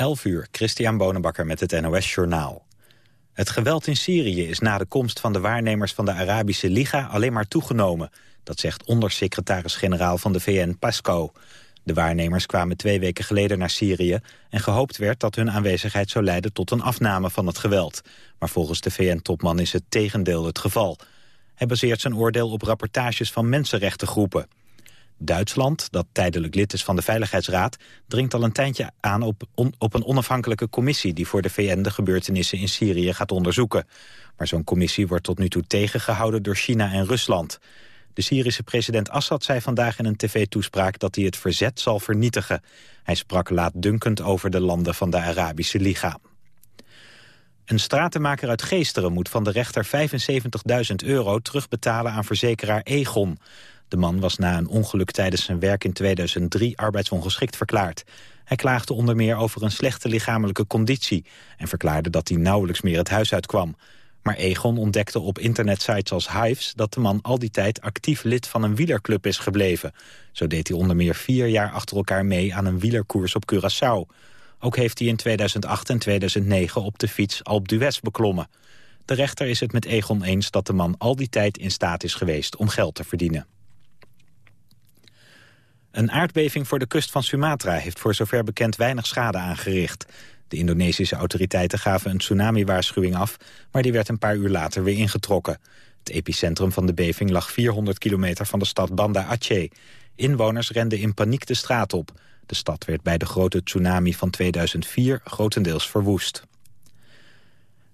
11 uur, Christian Bonenbakker met het NOS Journaal. Het geweld in Syrië is na de komst van de waarnemers van de Arabische Liga alleen maar toegenomen. Dat zegt ondersecretaris-generaal van de VN Pasco. De waarnemers kwamen twee weken geleden naar Syrië... en gehoopt werd dat hun aanwezigheid zou leiden tot een afname van het geweld. Maar volgens de VN-topman is het tegendeel het geval. Hij baseert zijn oordeel op rapportages van mensenrechtengroepen. Duitsland, dat tijdelijk lid is van de Veiligheidsraad... dringt al een tijdje aan op, op een onafhankelijke commissie... die voor de VN de gebeurtenissen in Syrië gaat onderzoeken. Maar zo'n commissie wordt tot nu toe tegengehouden door China en Rusland. De Syrische president Assad zei vandaag in een tv-toespraak... dat hij het verzet zal vernietigen. Hij sprak laatdunkend over de landen van de Arabische Liga. Een stratenmaker uit Geesteren moet van de rechter 75.000 euro terugbetalen aan verzekeraar Egon. De man was na een ongeluk tijdens zijn werk in 2003 arbeidsongeschikt verklaard. Hij klaagde onder meer over een slechte lichamelijke conditie... en verklaarde dat hij nauwelijks meer het huis uitkwam. Maar Egon ontdekte op internetsites als Hives... dat de man al die tijd actief lid van een wielerclub is gebleven. Zo deed hij onder meer vier jaar achter elkaar mee aan een wielerkoers op Curaçao. Ook heeft hij in 2008 en 2009 op de fiets Alpe d'Huez beklommen. De rechter is het met Egon eens dat de man al die tijd in staat is geweest om geld te verdienen. Een aardbeving voor de kust van Sumatra heeft voor zover bekend weinig schade aangericht. De Indonesische autoriteiten gaven een tsunami-waarschuwing af, maar die werd een paar uur later weer ingetrokken. Het epicentrum van de beving lag 400 kilometer van de stad Banda Aceh. Inwoners renden in paniek de straat op. De stad werd bij de grote tsunami van 2004 grotendeels verwoest.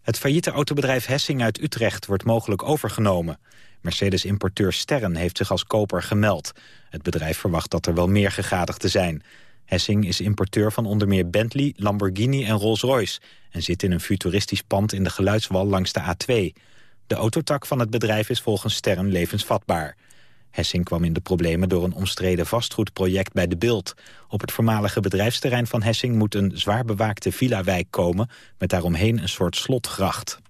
Het failliete autobedrijf Hessing uit Utrecht wordt mogelijk overgenomen. Mercedes-importeur Sterren heeft zich als koper gemeld. Het bedrijf verwacht dat er wel meer gegadigden zijn. Hessing is importeur van onder meer Bentley, Lamborghini en Rolls-Royce... en zit in een futuristisch pand in de geluidswal langs de A2. De autotak van het bedrijf is volgens Sterren levensvatbaar. Hessing kwam in de problemen door een omstreden vastgoedproject bij de Bild. Op het voormalige bedrijfsterrein van Hessing moet een zwaar bewaakte villa-wijk komen... met daaromheen een soort slotgracht.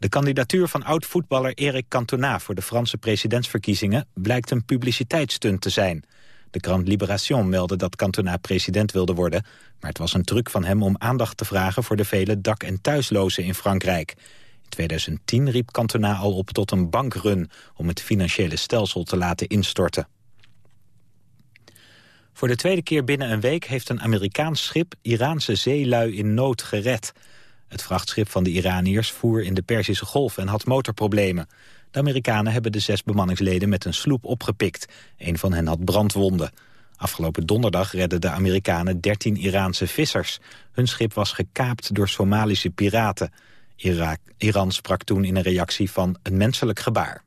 De kandidatuur van oud-voetballer Eric Cantona voor de Franse presidentsverkiezingen blijkt een publiciteitsstunt te zijn. De krant Libération meldde dat Cantona president wilde worden, maar het was een truc van hem om aandacht te vragen voor de vele dak- en thuislozen in Frankrijk. In 2010 riep Cantona al op tot een bankrun om het financiële stelsel te laten instorten. Voor de tweede keer binnen een week heeft een Amerikaans schip Iraanse zeelui in nood gered. Het vrachtschip van de Iraniërs voer in de Perzische Golf en had motorproblemen. De Amerikanen hebben de zes bemanningsleden met een sloep opgepikt. Een van hen had brandwonden. Afgelopen donderdag redden de Amerikanen 13 Iraanse vissers. Hun schip was gekaapt door Somalische piraten. Iran sprak toen in een reactie van een menselijk gebaar.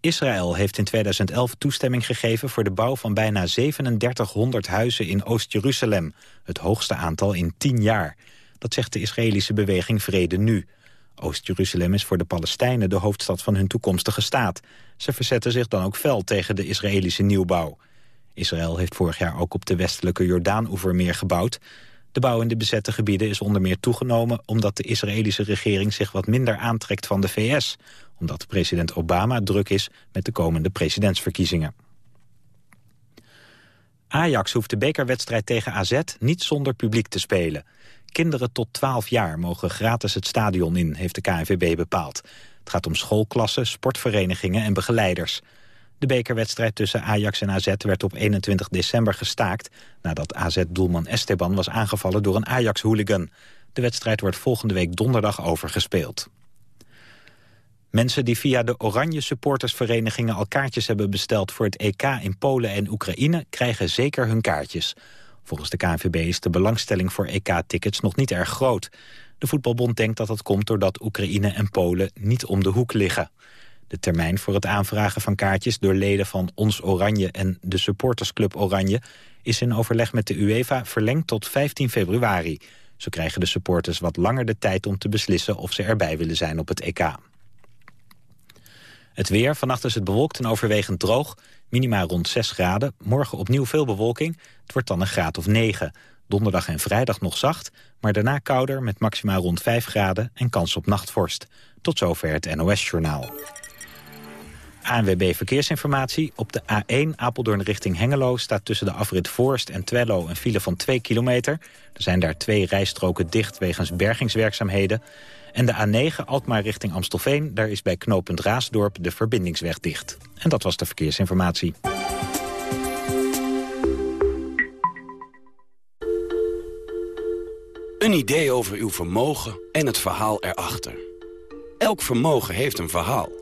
Israël heeft in 2011 toestemming gegeven voor de bouw van bijna 3700 huizen in Oost-Jeruzalem. Het hoogste aantal in 10 jaar. Dat zegt de Israëlische beweging Vrede Nu. Oost-Jeruzalem is voor de Palestijnen de hoofdstad van hun toekomstige staat. Ze verzetten zich dan ook fel tegen de Israëlische nieuwbouw. Israël heeft vorig jaar ook op de westelijke Jordaan-oever gebouwd. De bouw in de bezette gebieden is onder meer toegenomen... omdat de Israëlische regering zich wat minder aantrekt van de VS. Omdat president Obama druk is met de komende presidentsverkiezingen. Ajax hoeft de bekerwedstrijd tegen AZ niet zonder publiek te spelen. Kinderen tot 12 jaar mogen gratis het stadion in, heeft de KNVB bepaald. Het gaat om schoolklassen, sportverenigingen en begeleiders. De bekerwedstrijd tussen Ajax en AZ werd op 21 december gestaakt... nadat AZ-doelman Esteban was aangevallen door een Ajax-hooligan. De wedstrijd wordt volgende week donderdag overgespeeld. Mensen die via de Oranje supportersverenigingen al kaartjes hebben besteld voor het EK in Polen en Oekraïne krijgen zeker hun kaartjes. Volgens de KNVB is de belangstelling voor EK-tickets nog niet erg groot. De voetbalbond denkt dat dat komt doordat Oekraïne en Polen niet om de hoek liggen. De termijn voor het aanvragen van kaartjes door leden van Ons Oranje en de supportersclub Oranje is in overleg met de UEFA verlengd tot 15 februari. Zo krijgen de supporters wat langer de tijd om te beslissen of ze erbij willen zijn op het EK. Het weer, vannacht is het bewolkt en overwegend droog. Minima rond 6 graden. Morgen opnieuw veel bewolking. Het wordt dan een graad of 9. Donderdag en vrijdag nog zacht, maar daarna kouder met maxima rond 5 graden en kans op nachtvorst. Tot zover het NOS-journaal. ANWB Verkeersinformatie. Op de A1 Apeldoorn richting Hengelo staat tussen de afrit Voorst en Twello een file van 2 kilometer. Er zijn daar twee rijstroken dicht wegens bergingswerkzaamheden. En de A9 Alkmaar richting Amstelveen, daar is bij knooppunt Raasdorp de verbindingsweg dicht. En dat was de verkeersinformatie. Een idee over uw vermogen en het verhaal erachter. Elk vermogen heeft een verhaal.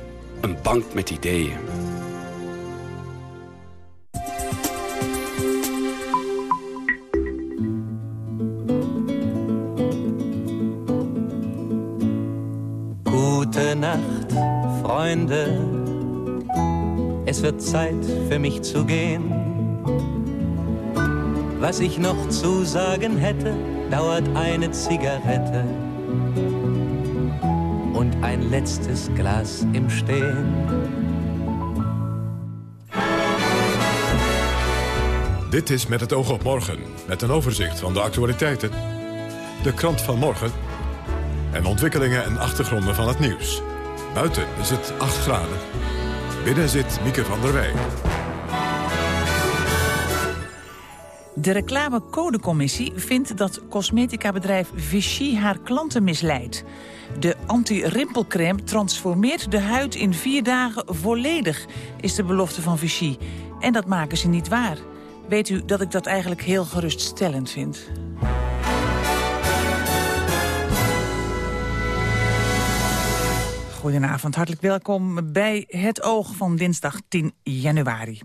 een bank met ideeën. Gute Nacht, Freunde. Es wird Zeit für mich zu gehen. Was ich noch zu sagen hätte, dauert eine Zigarette ein letztes Glas im Stehen. Dit is Met het oog op morgen, met een overzicht van de actualiteiten. De krant van morgen en ontwikkelingen en achtergronden van het nieuws. Buiten is het 8 graden. Binnen zit Mieke van der Wij. De reclamecodecommissie vindt dat cosmetica-bedrijf Vichy haar klanten misleidt. De anti-rimpelcrème transformeert de huid in vier dagen volledig, is de belofte van Vichy. En dat maken ze niet waar. Weet u dat ik dat eigenlijk heel geruststellend vind? Goedenavond, hartelijk welkom bij Het Oog van dinsdag 10 januari.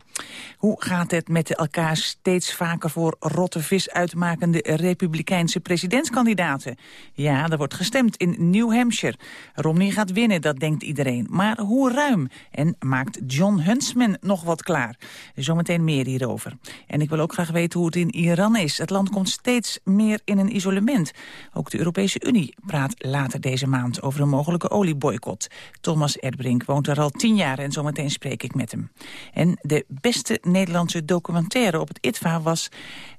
Hoe gaat het met de elkaar steeds vaker voor rotte vis uitmakende republikeinse presidentskandidaten? Ja, er wordt gestemd in New Hampshire. Romney gaat winnen, dat denkt iedereen. Maar hoe ruim? En maakt John Huntsman nog wat klaar? Zometeen meer hierover. En ik wil ook graag weten hoe het in Iran is. Het land komt steeds meer in een isolement. Ook de Europese Unie praat later deze maand over een mogelijke olieboycott. Thomas Erdbrink woont er al tien jaar en zometeen spreek ik met hem. En de beste Nederlandse documentaire op het ITVA was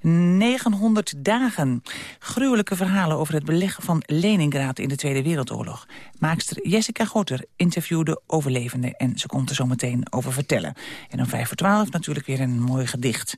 900 dagen. Gruwelijke verhalen over het beleg van Leningrad in de Tweede Wereldoorlog. Maakster Jessica Gotter interviewde overlevenden en ze komt er zometeen over vertellen. En om vijf voor twaalf natuurlijk weer een mooi gedicht.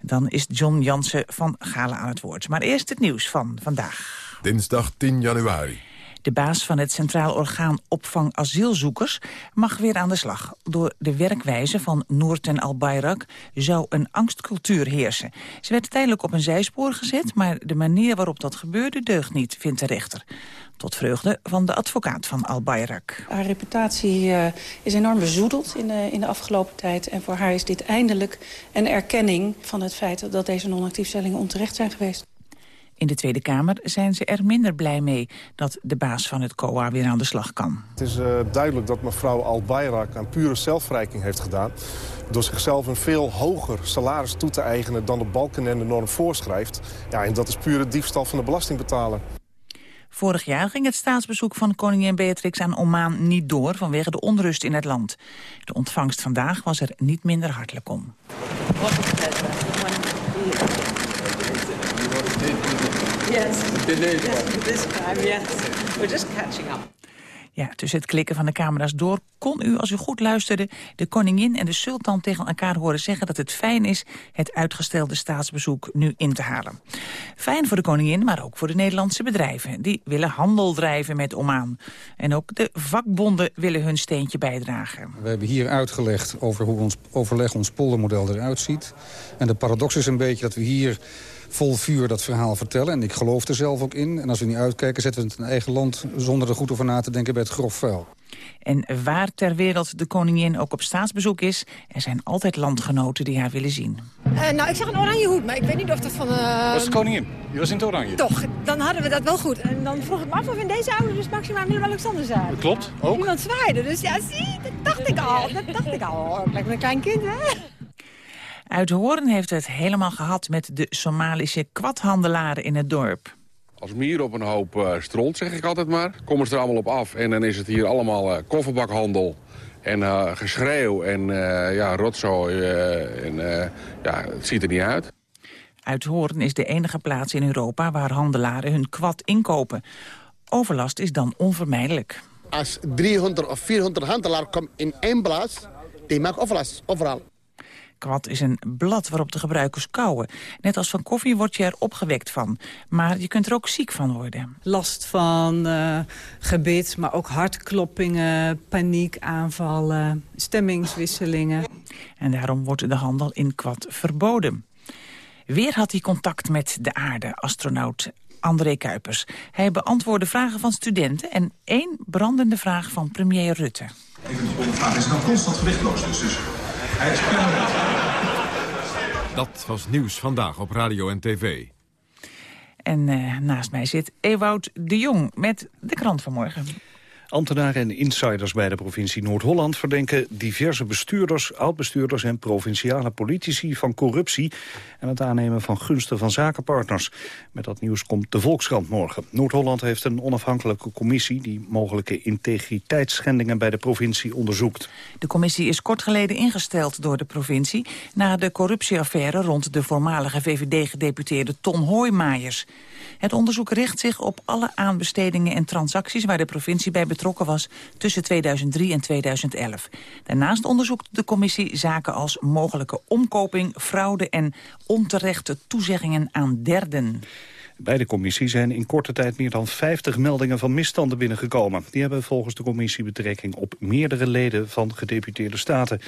Dan is John Jansen van Galen aan het woord. Maar eerst het nieuws van vandaag. Dinsdag 10 januari. De baas van het Centraal Orgaan Opvang Asielzoekers mag weer aan de slag. Door de werkwijze van Noorten Al-Bayrak zou een angstcultuur heersen. Ze werd tijdelijk op een zijspoor gezet, maar de manier waarop dat gebeurde deugt niet, vindt de rechter. Tot vreugde van de advocaat van Al-Bayrak. Haar reputatie uh, is enorm bezoedeld in de, in de afgelopen tijd. En voor haar is dit eindelijk een erkenning van het feit dat deze non-actiefstellingen onterecht zijn geweest. In de Tweede Kamer zijn ze er minder blij mee dat de baas van het COA weer aan de slag kan. Het is uh, duidelijk dat mevrouw Al-Bayrak aan pure zelfverrijking heeft gedaan. Door zichzelf een veel hoger salaris toe te eigenen dan de balken en de norm voorschrijft. Ja, en dat is pure diefstal van de belastingbetaler. Vorig jaar ging het staatsbezoek van koningin Beatrix aan Oman niet door vanwege de onrust in het land. De ontvangst vandaag was er niet minder hartelijk om. Yes. Delayed yes, this time, yes. We're just catching up. Ja, tussen het klikken van de camera's door kon u, als u goed luisterde... de koningin en de sultan tegen elkaar horen zeggen dat het fijn is... het uitgestelde staatsbezoek nu in te halen. Fijn voor de koningin, maar ook voor de Nederlandse bedrijven. Die willen handel drijven met Oman. En ook de vakbonden willen hun steentje bijdragen. We hebben hier uitgelegd over hoe ons overleg ons poldermodel eruit ziet. En de paradox is een beetje dat we hier vol vuur dat verhaal vertellen. En ik geloof er zelf ook in. En als we niet uitkijken, zetten we het in eigen land... zonder er goed over na te denken bij het grof vuil. En waar ter wereld de koningin ook op staatsbezoek is... er zijn altijd landgenoten die haar willen zien. Uh, nou, ik zag een oranje hoed, maar ik weet niet of dat van... Uh... Dat is de koningin. Je was in het oranje. Toch, dan hadden we dat wel goed. En dan vroeg ik me af of in deze oude dus Maxima Willem-Alexander zijn. Dat klopt, ook. Iemand zwaaide, dus ja, zie, dat dacht ik al, dat dacht ik al. Het lijkt me een klein kind, hè? Uit Hoorn heeft het helemaal gehad met de Somalische kwadhandelaren in het dorp. Als mier op een hoop uh, stront, zeg ik altijd maar. Komen ze er allemaal op af en dan is het hier allemaal uh, kofferbakhandel. En uh, geschreeuw en ja, rotzooi. en, ja, het ziet er niet uit. Uithoorn is de enige plaats in Europa waar handelaren hun kwad inkopen. Overlast is dan onvermijdelijk. Als 300 of 400 handelaren komen in één plaats, die maken overlast, overal. Kwad is een blad waarop de gebruikers kauwen. Net als van koffie word je er opgewekt van. Maar je kunt er ook ziek van worden. Last van uh, gebit, maar ook hartkloppingen, paniekaanvallen, stemmingswisselingen. En daarom wordt de handel in kwad verboden. Weer had hij contact met de aarde, astronaut André Kuipers. Hij beantwoordde vragen van studenten en één brandende vraag van premier Rutte. Even de vraag, is dan constant gewichtloos dus? dus Dat was nieuws vandaag op radio en tv. En uh, naast mij zit Ewout de Jong met de krant van morgen. Ambtenaren en insiders bij de provincie Noord-Holland verdenken diverse bestuurders, oud-bestuurders en provinciale politici van corruptie en het aannemen van gunsten van zakenpartners. Met dat nieuws komt de Volkskrant morgen. Noord-Holland heeft een onafhankelijke commissie die mogelijke integriteitsschendingen bij de provincie onderzoekt. De commissie is kort geleden ingesteld door de provincie na de corruptieaffaire rond de voormalige VVD-gedeputeerde Ton Hoijmaijers. Het onderzoek richt zich op alle aanbestedingen en transacties waar de provincie bij betrokken was tussen 2003 en 2011. Daarnaast onderzoekt de commissie zaken als mogelijke omkoping, fraude en onterechte toezeggingen aan derden. Bij de commissie zijn in korte tijd meer dan 50 meldingen van misstanden binnengekomen. Die hebben volgens de commissie betrekking op meerdere leden van gedeputeerde staten.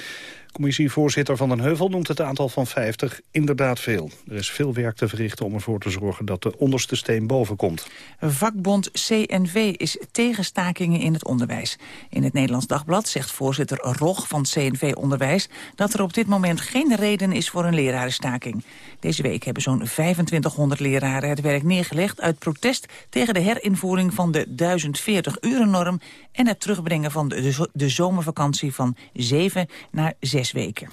Commissievoorzitter Van den Heuvel noemt het aantal van 50 inderdaad veel. Er is veel werk te verrichten om ervoor te zorgen dat de onderste steen boven komt. Vakbond CNV is tegen stakingen in het onderwijs. In het Nederlands Dagblad zegt voorzitter Rog van CNV Onderwijs... dat er op dit moment geen reden is voor een lerarenstaking. Deze week hebben zo'n 2500 leraren het werk neergelegd... uit protest tegen de herinvoering van de 1040-uren-norm... en het terugbrengen van de, de zomervakantie van 7 naar 6 weken.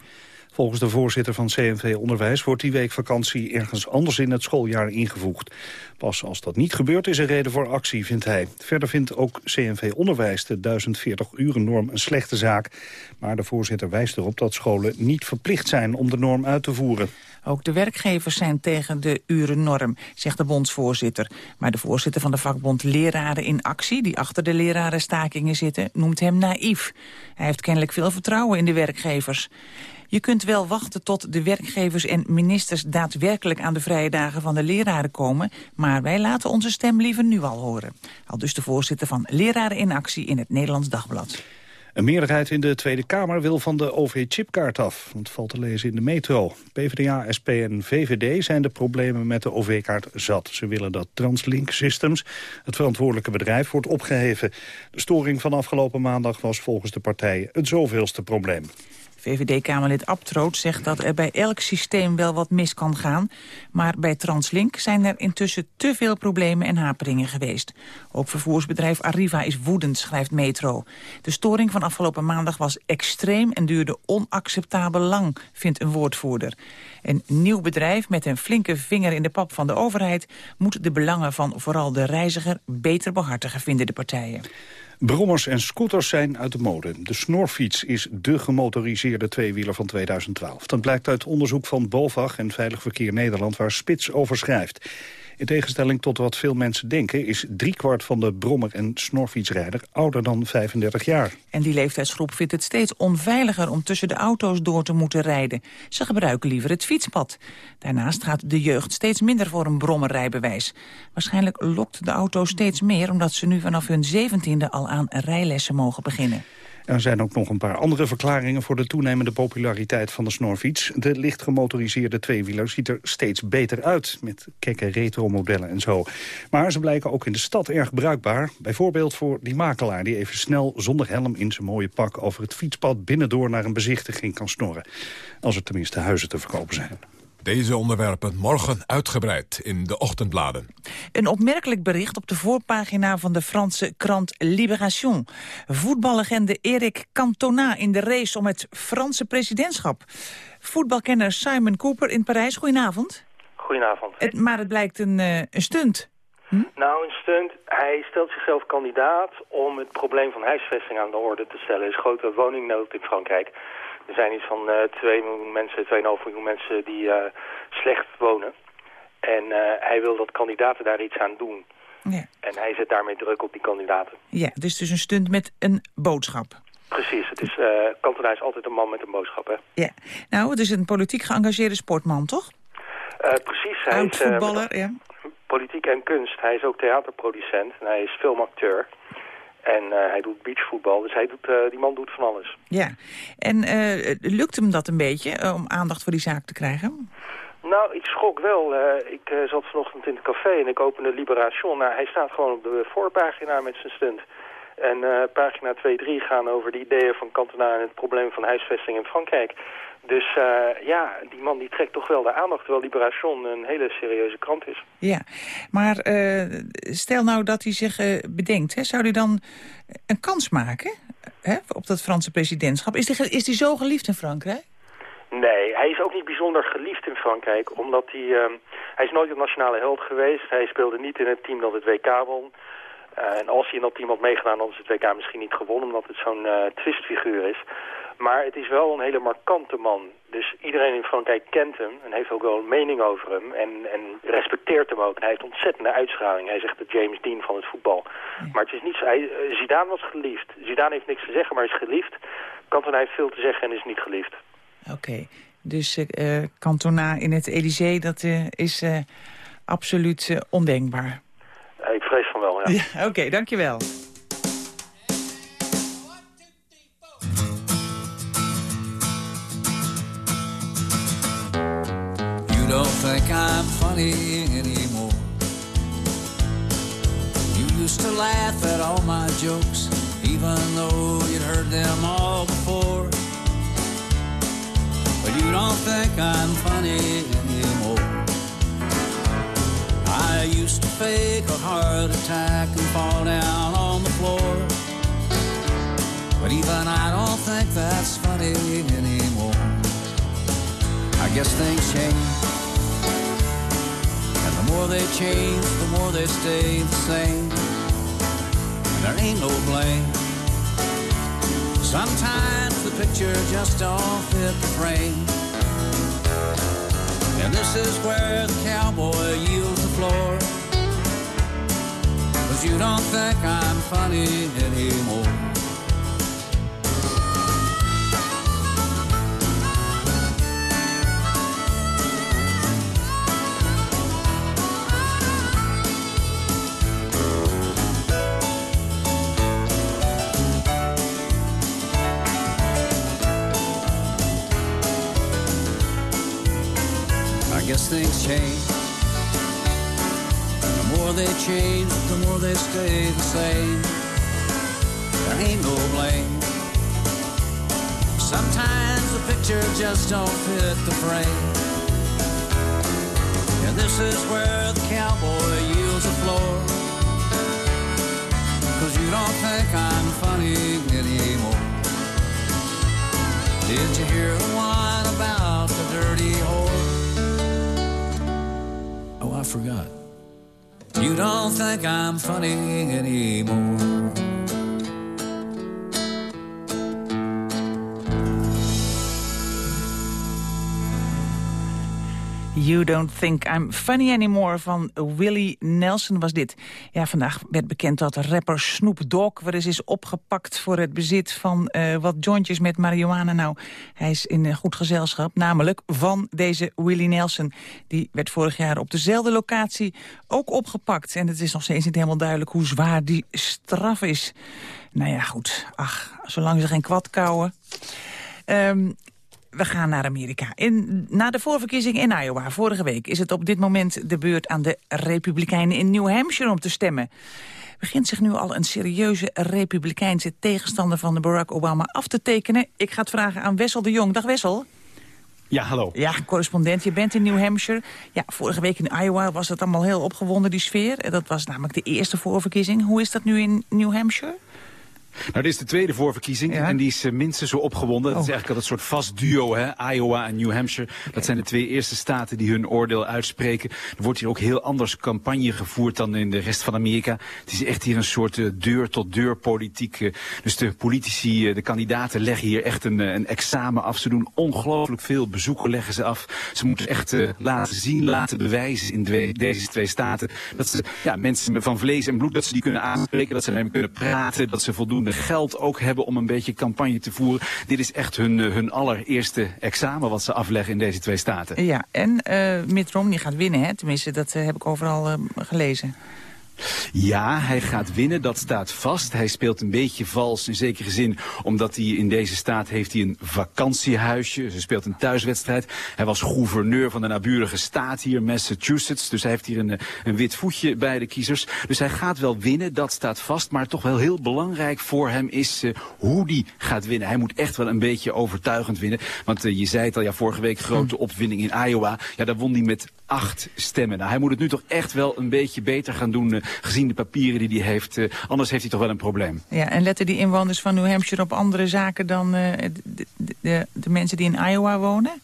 Volgens de voorzitter van CNV Onderwijs wordt die week vakantie ergens anders in het schooljaar ingevoegd. Pas als dat niet gebeurt is er reden voor actie, vindt hij. Verder vindt ook CNV Onderwijs de 1040-uren-norm een slechte zaak. Maar de voorzitter wijst erop dat scholen niet verplicht zijn om de norm uit te voeren. Ook de werkgevers zijn tegen de urennorm, zegt de bondsvoorzitter. Maar de voorzitter van de vakbond Leraren in Actie... die achter de lerarenstakingen zitten, noemt hem naïef. Hij heeft kennelijk veel vertrouwen in de werkgevers. Je kunt wel wachten tot de werkgevers en ministers daadwerkelijk aan de vrije dagen van de leraren komen, maar wij laten onze stem liever nu al horen. Al dus de voorzitter van Leraren in Actie in het Nederlands Dagblad. Een meerderheid in de Tweede Kamer wil van de OV-chipkaart af. Het valt te lezen in de metro. PvdA, SP en VVD zijn de problemen met de OV-kaart zat. Ze willen dat Translink Systems, het verantwoordelijke bedrijf, wordt opgeheven. De storing van afgelopen maandag was volgens de partijen het zoveelste probleem. VVD-Kamerlid Abtroot zegt dat er bij elk systeem wel wat mis kan gaan. Maar bij Translink zijn er intussen te veel problemen en haperingen geweest. Ook vervoersbedrijf Arriva is woedend, schrijft Metro. De storing van afgelopen maandag was extreem en duurde onacceptabel lang, vindt een woordvoerder. Een nieuw bedrijf met een flinke vinger in de pap van de overheid... moet de belangen van vooral de reiziger beter behartigen, vinden de partijen. Brommers en scooters zijn uit de mode. De snorfiets is de gemotoriseerde tweewieler van 2012. Dat blijkt uit onderzoek van BOVAG en Veilig Verkeer Nederland... waar Spits over schrijft. In tegenstelling tot wat veel mensen denken... is driekwart van de brommer- en snorfietsrijder ouder dan 35 jaar. En die leeftijdsgroep vindt het steeds onveiliger... om tussen de auto's door te moeten rijden. Ze gebruiken liever het fietspad. Daarnaast gaat de jeugd steeds minder voor een brommerrijbewijs. Waarschijnlijk lokt de auto steeds meer... omdat ze nu vanaf hun zeventiende al aan rijlessen mogen beginnen. Er zijn ook nog een paar andere verklaringen voor de toenemende populariteit van de snorfiets. De licht gemotoriseerde tweewieler ziet er steeds beter uit, met kekke retromodellen en zo. Maar ze blijken ook in de stad erg bruikbaar. Bijvoorbeeld voor die makelaar die even snel zonder helm in zijn mooie pak over het fietspad binnendoor naar een bezichtiging kan snorren. Als er tenminste huizen te verkopen zijn. Deze onderwerpen morgen uitgebreid in de ochtendbladen. Een opmerkelijk bericht op de voorpagina van de Franse krant Libération. Voetballegende Eric Cantona in de race om het Franse presidentschap. Voetbalkenner Simon Cooper in Parijs, goedenavond. Goedenavond. Het, maar het blijkt een, uh, een stunt. Hm? Nou, een stunt. Hij stelt zichzelf kandidaat om het probleem van huisvesting aan de orde te stellen. Er is grote woningnood in Frankrijk. Er zijn iets van uh, 2 miljoen mensen, 2,5 miljoen mensen die uh, slecht wonen. En uh, hij wil dat kandidaten daar iets aan doen. Ja. En hij zet daarmee druk op die kandidaten. Ja, dus dus een stunt met een boodschap. Precies, het is, uh, Cantona is altijd een man met een boodschap, hè? Ja, nou, het is een politiek geëngageerde sportman, toch? Uh, precies. Hij Oud is, voetballer, ja. Politiek en kunst. Hij is ook theaterproducent en hij is filmacteur. En uh, hij doet beachvoetbal, dus hij doet, uh, die man doet van alles. Ja, en uh, lukt hem dat een beetje om aandacht voor die zaak te krijgen? Nou, ik schrok wel. ik zat vanochtend in het café en ik opende Liberation. Nou, hij staat gewoon op de voorpagina met zijn stunt. En pagina 2 3 gaan over de ideeën van Cantona en het probleem van huisvesting in Frankrijk. Dus uh, ja, die man die trekt toch wel de aandacht, terwijl Liberation een hele serieuze krant is. Ja, maar uh, stel nou dat hij zich uh, bedenkt, hè, zou hij dan een kans maken hè, op dat Franse presidentschap? Is hij is die zo geliefd in Frankrijk? Nee, hij is ook niet bijzonder geliefd in Frankrijk, omdat hij... Uh, hij is nooit een nationale held geweest. Hij speelde niet in het team dat het WK won. En als hij in dat team had meegedaan, dan is het WK misschien niet gewonnen, omdat het zo'n twistfiguur is. Maar het is wel een hele markante man. Dus iedereen in Frankrijk kent hem en heeft ook wel een mening over hem. En, en respecteert hem ook. En hij heeft ontzettende uitstraling. Hij zegt de James Dean van het voetbal. Maar het is niet zo... Hij, Zidane was geliefd. Zidane heeft niks te zeggen, maar is geliefd. Cantona heeft veel te zeggen en is niet geliefd. Oké. Okay. Dus uh, Cantona in het Elysée, dat uh, is uh, absoluut ondenkbaar. ik vrees van wel, ja. ja Oké, okay, dankjewel. Don't think I'm funny anymore. You used to laugh at all my jokes, even though you'd heard them all before. But you don't think I'm funny anymore. I used to fake a heart attack and fall down on the floor. But even I don't think that's funny anymore. I guess things change. The more they change, the more they stay the same. And there ain't no blame. Sometimes the picture just don't fit the frame. And this is where the cowboy yields the floor. Cause you don't think I'm funny anymore. Stay the. There ain't no blame. Sometimes the picture just don't fit the frame. And this is where the cowboy yields the floor. Cause you don't think I'm funny anymore. Did you hear the one about the dirty whore? Oh, I forgot. You don't think I'm funny anymore. You Don't Think I'm Funny Anymore van Willie Nelson was dit. Ja, vandaag werd bekend dat rapper Snoop Dogg weer eens is opgepakt... voor het bezit van uh, wat jointjes met marihuana. Nou, hij is in goed gezelschap, namelijk van deze Willie Nelson. Die werd vorig jaar op dezelfde locatie ook opgepakt. En het is nog steeds niet helemaal duidelijk hoe zwaar die straf is. Nou ja, goed. Ach, zolang ze geen kwad kouwen... Um, we gaan naar Amerika. In, na de voorverkiezing in Iowa vorige week is het op dit moment de beurt aan de Republikeinen in New Hampshire om te stemmen. Begint zich nu al een serieuze republikeinse tegenstander van de Barack Obama af te tekenen? Ik ga het vragen aan Wessel de Jong. Dag Wessel. Ja, hallo. Ja, correspondent, je bent in New Hampshire. Ja, vorige week in Iowa was het allemaal heel opgewonden, die sfeer. Dat was namelijk de eerste voorverkiezing. Hoe is dat nu in New Hampshire? Nou, dit is de tweede voorverkiezing en die is uh, minstens zo opgewonden. Dat is Oh. eigenlijk al een soort vast duo, hè? Iowa en New Hampshire. Dat zijn de twee eerste staten die hun oordeel uitspreken. Er wordt hier ook heel anders campagne gevoerd dan in de rest van Amerika. Het is echt hier een soort eh, deur-tot-deur politiek. eh. dus de politici, eh, de kandidaten leggen hier echt een, eh, een examen af. Ze doen ongelooflijk veel bezoeken leggen ze af. Ze moeten echt eh, laten zien, laten bewijzen in deze twee staten. Dat ze ja, mensen van vlees en bloed, dat ze die kunnen aanspreken. Dat ze met hen kunnen praten. Dat ze voldoende geld ook hebben om een beetje campagne te voeren. Dit is echt hun, eh, hun allereerste examen wat ze afleggen in deze twee staten. Ja, en eh Mitt Romney gaat winnen, hè? Tenminste, dat eh, heb ik overal gelezen. Ja, hij gaat winnen, dat staat vast. Hij speelt een beetje vals in zekere zin, omdat hij in deze staat heeft hij een vakantiehuisje. Hij speelt een thuiswedstrijd. Hij was gouverneur van de naburige staat hier, Massachusetts. Dus hij heeft hier een, eh, een wit voetje bij de kiezers. Dus hij gaat wel winnen, dat staat vast. Maar toch wel heel belangrijk voor hem is eh, hoe die gaat winnen. Hij moet echt wel een beetje overtuigend winnen. Want eh, je zei het al, ja, vorige week grote opwinning in Iowa. Ja, daar won hij met acht stemmen. Nou, hij moet het nu toch echt wel een beetje beter gaan doen, eh, gezien de papieren die hij heeft. Eh, anders heeft hij toch wel een probleem. Ja, en letten die inwoners van New Hampshire op andere zaken dan eh, de, de, mensen die in Iowa wonen?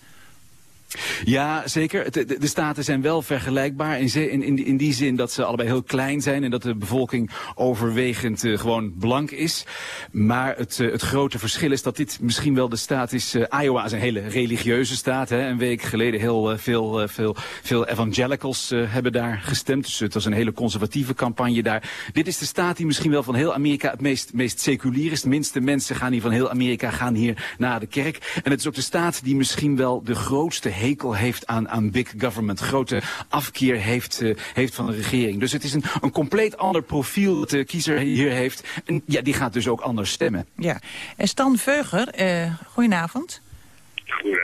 Ja, zeker. De, de, staten zijn wel vergelijkbaar in, in, in, die zin dat ze allebei heel klein zijn en dat de bevolking overwegend eh, gewoon blank is. Maar het, eh, het grote verschil is dat dit misschien wel de staat is. eh, Iowa is een hele religieuze staat. Hè. Een week geleden heel veel, veel, veel evangelicals hebben daar gestemd. Dus het was een hele conservatieve campagne daar. Dit is de staat die misschien wel van heel Amerika het meest, meest seculier is. De minste mensen gaan hier van heel Amerika gaan hier naar de kerk. En het is ook de staat die misschien wel de grootste hekel heeft aan, aan big government. Grote afkeer heeft, eh, heeft van de regering. Dus het is een, een compleet ander profiel dat de kiezer hier heeft. En ja, die gaat dus ook anders stemmen. Ja. En Stan Veuger, eh goedenavond.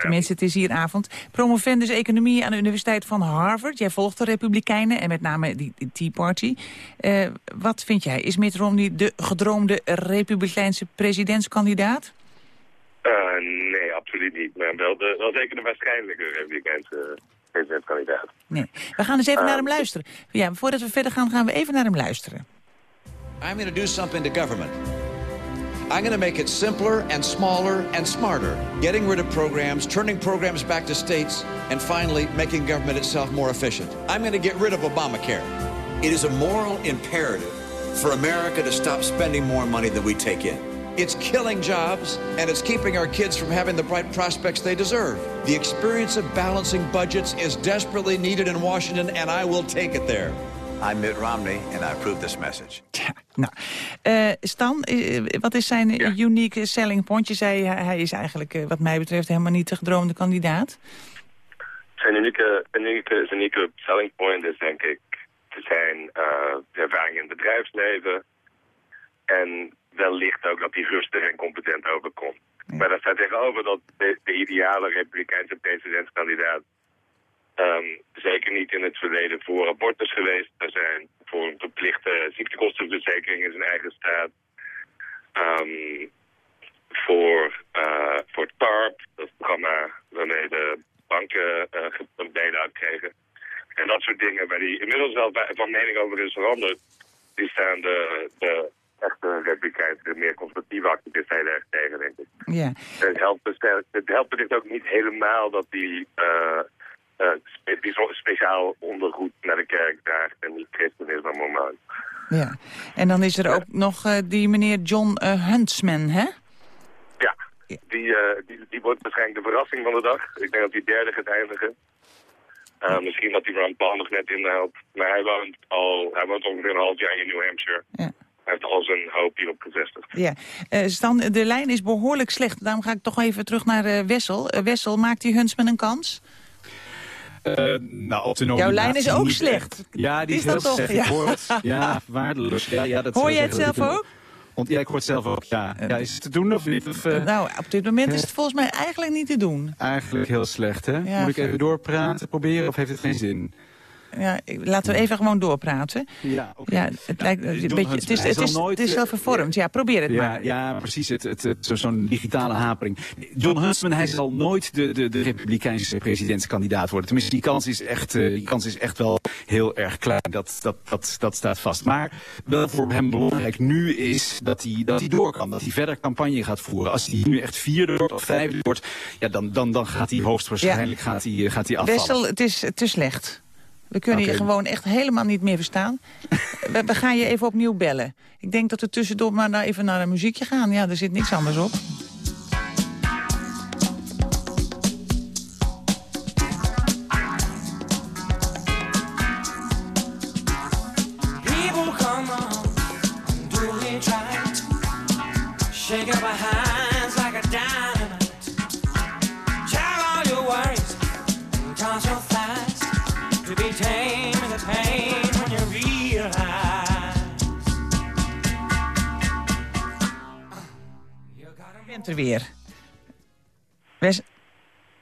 Tenminste, het is hier avond. Promovendus economie aan de Universiteit van Harvard. Jij volgt de Republikeinen en met name die, die Tea Party. Eh, wat vind jij? Is Mitt Romney de gedroomde Republikeinse presidentskandidaat? Eh, nee, absoluut niet. Maar wel, de, wel zeker de waarschijnlijke Republikeinse presidentskandidaat. Nee. We gaan eens even naar hem Ehm, luisteren. Ja, voordat we verder gaan, gaan we even naar hem luisteren. I'm going to do something to government. I'm going to make it simpler and smaller and smarter, getting rid of programs, turning programs back to states, and finally making government itself more efficient. I'm going to get rid of Obamacare. It is a moral imperative for America to stop spending more money than we take in. It's killing jobs, and it's keeping our kids from having the bright prospects they deserve. The experience of balancing budgets is desperately needed in Washington, and I will take it there. I'm Mitt Romney, and I approve this message. Nou, eh, Stan, eh, wat is zijn ja. unique selling point? Je zei, hij hij is eigenlijk wat mij betreft helemaal niet de gedroomde kandidaat. Zijn unieke, unieke, zijn unieke selling point is denk ik te zijn uh, de ervaring in het bedrijfsleven. En wellicht ook dat hij rustig en competent overkomt. Ja. Maar dat staat tegenover dat de, de ideale republikeinse presidentskandidaat um, zeker niet in het verleden voor abortus geweest. Er zijn voor een verplichte ziektekostenverzekering in zijn eigen staat. Um, voor, uh, voor TARP, dat programma waarmee de banken uh, een bail-out kregen. En dat soort dingen waar die inmiddels wel van mening over is veranderd. Die staan de, de echte republikeinse, meer conservatieve activisten heel erg tegen, denk ik. Ja. Het helpt, het helpt het ook niet helemaal dat die... Uh, uh, spe speciaal ondergoed naar de kerk draagt en niet christen is dan normaal. Ja, en dan is er ook nog uh, die meneer John Huntsman, hè? Ja, die, die, die wordt waarschijnlijk de verrassing van de dag. Ik denk dat hij derde gaat eindigen. Uh, misschien dat hij Ron Paul nog net inhaalt. Maar hij woont, al, hij woont ongeveer een half jaar in New Hampshire. Ja. Hij heeft al zijn hoop hierop gevestigd. Ja, uh, Stan, de lijn is behoorlijk slecht. Daarom ga ik toch even terug naar uh, Wessel. Uh, Wessel, maakt die Huntsman een kans? Uh, nou, op de Jouw lijn is ook slecht. Ja, die is, is heel toch? slecht. Ja. Waardeloos. Ja, ja, dat Hoor jij het zelf ook? Want, ja, ik hoor het zelf ook, ja. ja is het te doen of niet? Of, uh, nou, op dit moment is het volgens mij eigenlijk niet te doen. Eigenlijk heel slecht, hè? Ja, Moet ik even doorpraten, proberen, of heeft het geen zin? Ja, laten we even gewoon doorpraten. Ja, oké. Ja, het, lijkt, een beetje, het, is, het, is, nooit, het is wel vervormd. Ja, probeer het ja, maar. Ja, precies. Het, het, het, zo- Zo'n digitale hapering. John Huntsman, hij zal nooit de, de, de republikeinse presidentskandidaat worden. Tenminste, die kans is echt, eh, die kans is echt wel heel erg klein. Dat, dat, dat, dat staat vast. Maar wel voor hem belangrijk nu is dat hij, dat hij door kan. Dat hij verder campagne gaat voeren. Als hij nu echt vierde wordt of vijfde wordt, ja, dan, dan, dan gaat hij hoogstwaarschijnlijk gaat hij, eh, gaat hij afvallen. Wessel, het is te slecht. We kunnen je gewoon echt helemaal niet meer verstaan. we, we gaan je even opnieuw bellen. Ik denk dat we tussendoor maar nou even naar een muziekje gaan. Ja, er zit niks anders op. er weer. Wes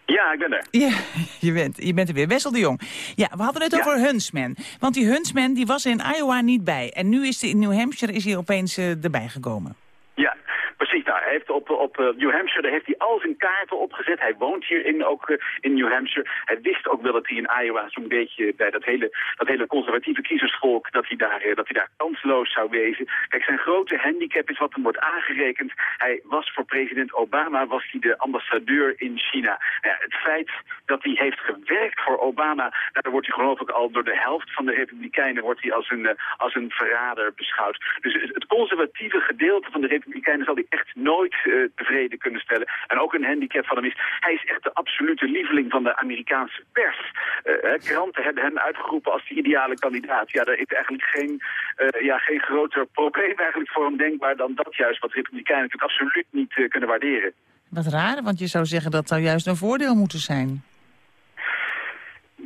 Ja, ik ben er. ja, je bent, je bent er weer. Wessel de Jong. Ja, we hadden het Ja. over Huntsman. Want die Huntsman die was in Iowa niet bij. En nu is hij in New Hampshire is hij opeens eh, erbij gekomen. Ja, precies. Nou, hij heeft op, op eh, New Hampshire daar heeft hij al zijn kaarten opgezet. Hij woont hier in, ook eh, in New Hampshire. Hij wist ook wel dat hij in Iowa zo'n beetje bij dat hele, dat hele conservatieve kiezersvolk... Dat hij, daar, eh, dat hij daar kansloos zou wezen. Kijk, zijn grote handicap is wat hem wordt aangerekend. Hij was voor president Obama was hij de ambassadeur in China. Ja, het feit dat hij heeft gewerkt voor Obama... nou, daar wordt hij geloof ik al door de helft van de Republikeinen... wordt hij als een, als een verrader beschouwd. Dus het conservatieve gedeelte van de Republikeinen... zal hij echt nooit eh, tevreden kunnen stellen. En ook een handicap van hem is... hij is echt de absolute lieveling van de Amerikaanse pers. Eh, kranten hebben hem uitgeroepen als de ideale kandidaat. Ja, daar is eigenlijk geen, eh, ja, geen groter probleem eigenlijk voor hem denkbaar... dan dat juist wat Republikeinen natuurlijk absoluut niet kunnen waarderen. Wat raar, want je zou zeggen dat zou juist een voordeel moeten zijn.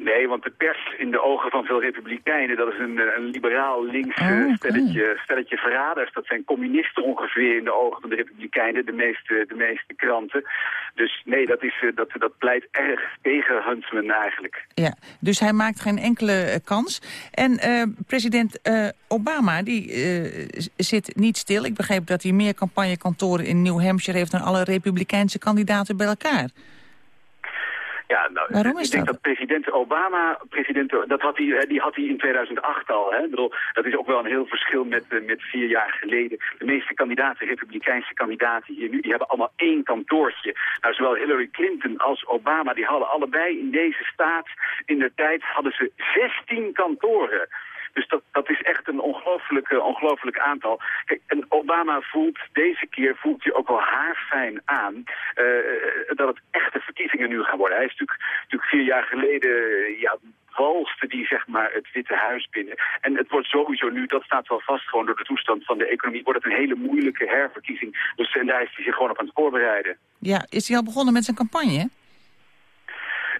Nee, want de pers in de ogen van veel republikeinen, dat is een, eh, een liberaal links Oh, oké. stelletje, stelletje verraders. Dat zijn communisten ongeveer in de ogen van de republikeinen, de meeste, de meeste kranten. Dus nee, dat, is, eh, dat, dat pleit erg tegen Huntsman eigenlijk. Ja, dus hij maakt geen enkele eh, kans. En president Obama, die zit niet stil. Ik begreep dat hij meer campagnekantoren in New Hampshire heeft... dan alle republikeinse kandidaten bij elkaar. Ja, nou, Waarom is ik denk dat? dat president Obama, president, dat had hij, hè, die had hij in 2008 al. Hè? Ik bedoel, dat is ook wel een heel verschil met, eh, met vier jaar geleden. De meeste kandidaten, republikeinse kandidaten hier nu, die hebben allemaal één kantoortje. Nou, zowel Hillary Clinton als Obama, die hadden allebei in deze staat, in de tijd hadden ze 16 kantoren. Dus dat, dat is echt een ongelooflijk, eh, ongelooflijk aantal. Kijk, en Obama voelt, deze keer voelt hij ook wel haarfijn aan... eh, dat het echte verkiezingen nu gaan worden. Hij is natuurlijk, natuurlijk vier jaar geleden... eh, ja, walste die zeg maar het Witte Huis binnen. En het wordt sowieso nu, dat staat wel vast gewoon door de toestand van de economie, wordt het een hele moeilijke herverkiezing. Dus en daar is hij zich gewoon op aan het voorbereiden. Ja, is hij al begonnen met zijn campagne?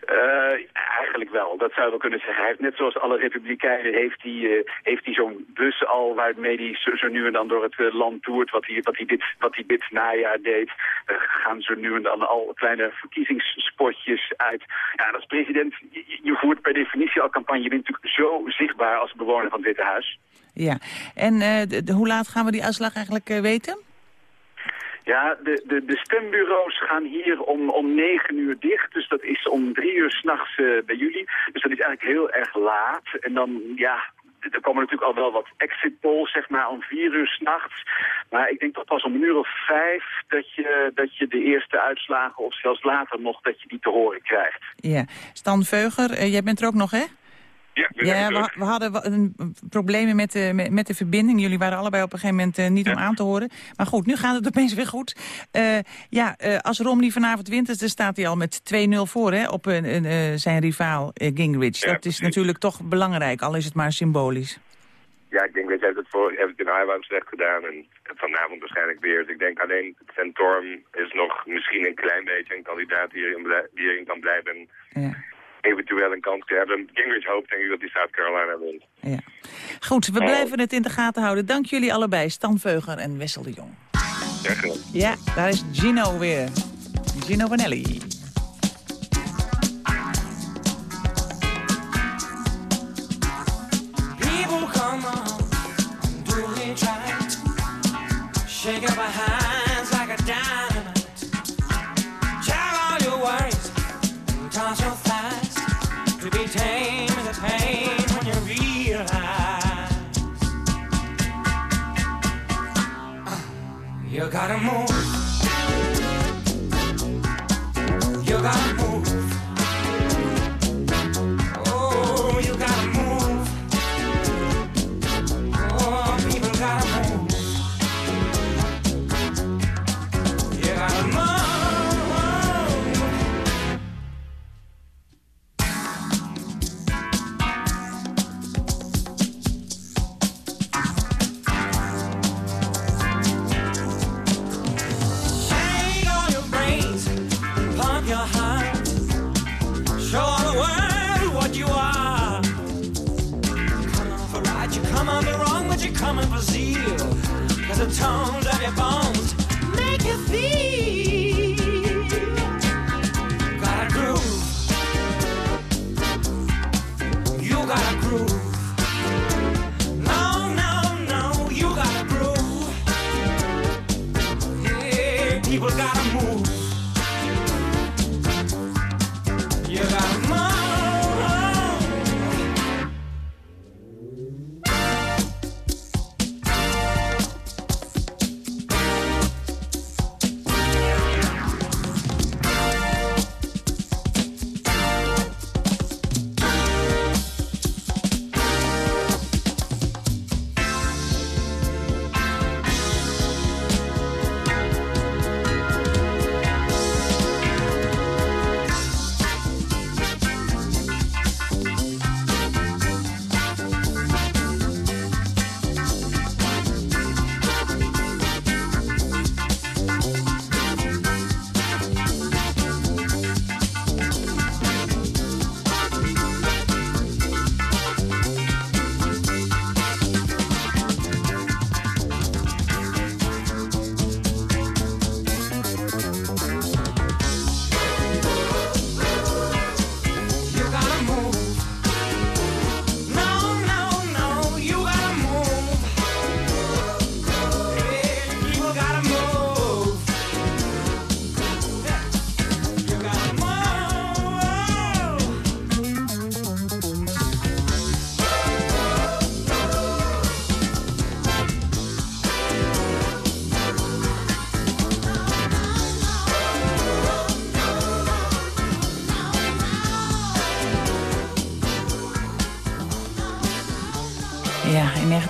Eh, eigenlijk wel, dat zou je wel kunnen zeggen. Hij heeft net zoals alle republikeinen heeft hij, eh, heeft hij zo'n bus al waarmee hij zo, zo nu en dan door het eh, land toert wat hij, wat, hij dit, hij dit najaar deed. Er gaan zo nu en dan al kleine verkiezingsspotjes uit. Ja, als president, je, voert per definitie al campagne. Je bent natuurlijk zo zichtbaar als bewoner van het Witte Huis. Ja. En hoe laat gaan we die uitslag eigenlijk weten? Ja, de, de, de stembureaus gaan hier om, om 9 uur dicht. Dus dat is om drie uur s'nachts uh, bij jullie. Dus dat is eigenlijk heel erg laat. En dan, ja, er komen natuurlijk al wel wat exit polls, zeg maar, om vier uur s'nachts. Maar ik denk dat pas om een uur of vijf dat je, dat je de eerste uitslagen, of zelfs later nog, dat je die te horen krijgt. Ja. Stan Veuger, uh, jij bent er ook nog, hè? Ja, ja we, we, hadden een, problemen met de, met, met, de verbinding. Jullie waren allebei op een gegeven moment uh, niet ja. om aan te horen. Maar goed, nu gaat het opeens weer goed. Uh, ja, uh, als Romney vanavond wint, dan staat hij al met 2-0 voor hè, op zijn rivaal Gingrich. Ja, dat is natuurlijk toch belangrijk, al is het maar symbolisch. Ja, Gingrich heeft het, voor, heeft het in Iowa slecht gedaan en vanavond waarschijnlijk weer. Dus ik denk alleen Santorum is nog misschien een klein beetje een kandidaat die erin, die erin kan blijven. Ja eventueel een kans te hebben. Gingrich hoopt denk ik dat die South Carolina wint. Ja. Goed, we oh. blijven het in de gaten houden. Dank jullie allebei, Stan Veuger en Wessel de Jong. Ja, ja, daar is Gino weer. Gino Vanelli. You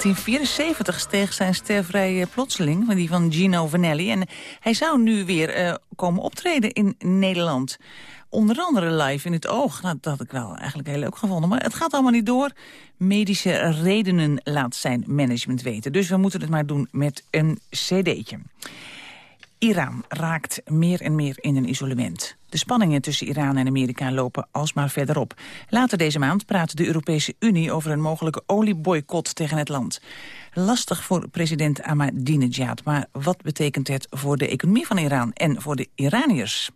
1974 steeg zijn ster vrij eh, plotseling, die van Gino Vanelli. En hij zou nu weer eh, komen optreden in Nederland. Onder andere live in het oog. Nou, dat had ik wel eigenlijk heel leuk gevonden. Maar het gaat allemaal niet door. Medische redenen laat zijn management weten. Dus we moeten het maar doen met een cd'tje. Iran raakt meer en meer in een isolement. De spanningen tussen Iran en Amerika lopen alsmaar verder op. Later deze maand praat de Europese Unie over een mogelijke olieboycott tegen het land. Lastig voor president Ahmadinejad, maar wat betekent het voor de economie van Iran en voor de Iraniërs?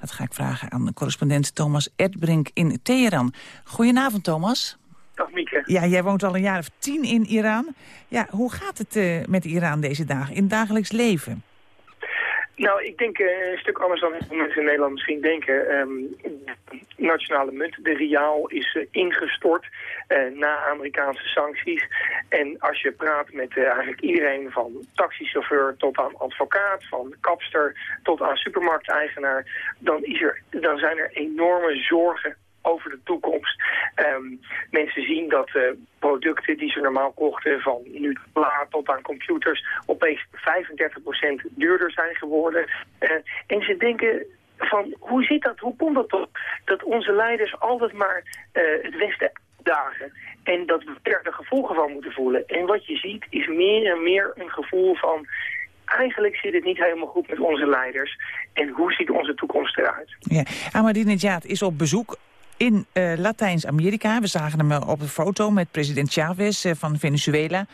Dat ga ik vragen aan de correspondent Thomas Erdbrink in Teheran. Goedenavond Thomas. Dag Mieke. Ja, jij woont al een jaar of tien in Iran. Ja, hoe gaat het eh, met Iran deze dagen in het dagelijks leven? Nou, ik denk eh, een stuk anders dan mensen in Nederland misschien denken. Ehm, de nationale munt, de riaal, is eh, ingestort eh, na Amerikaanse sancties. En als je praat met eigenlijk iedereen van taxichauffeur tot aan advocaat, van kapster tot aan supermarkteigenaar, dan, is er, dan zijn er enorme zorgen over de toekomst. Ehm, mensen zien dat eh, producten die ze normaal kochten van nu tot aan computers opeens 35% duurder zijn geworden. Eh, en ze denken van hoe zit dat, hoe komt dat toch? Dat onze leiders altijd maar eh, het Westen dagen. En dat we er de gevolgen van moeten voelen. En wat je ziet is meer en meer een gevoel van... eigenlijk zit het niet helemaal goed met onze leiders. En hoe ziet onze toekomst eruit? Ja. Ahmadinejad is op bezoek in uh, Latijns-Amerika. We zagen hem op een foto met president Chavez uh, van Venezuela.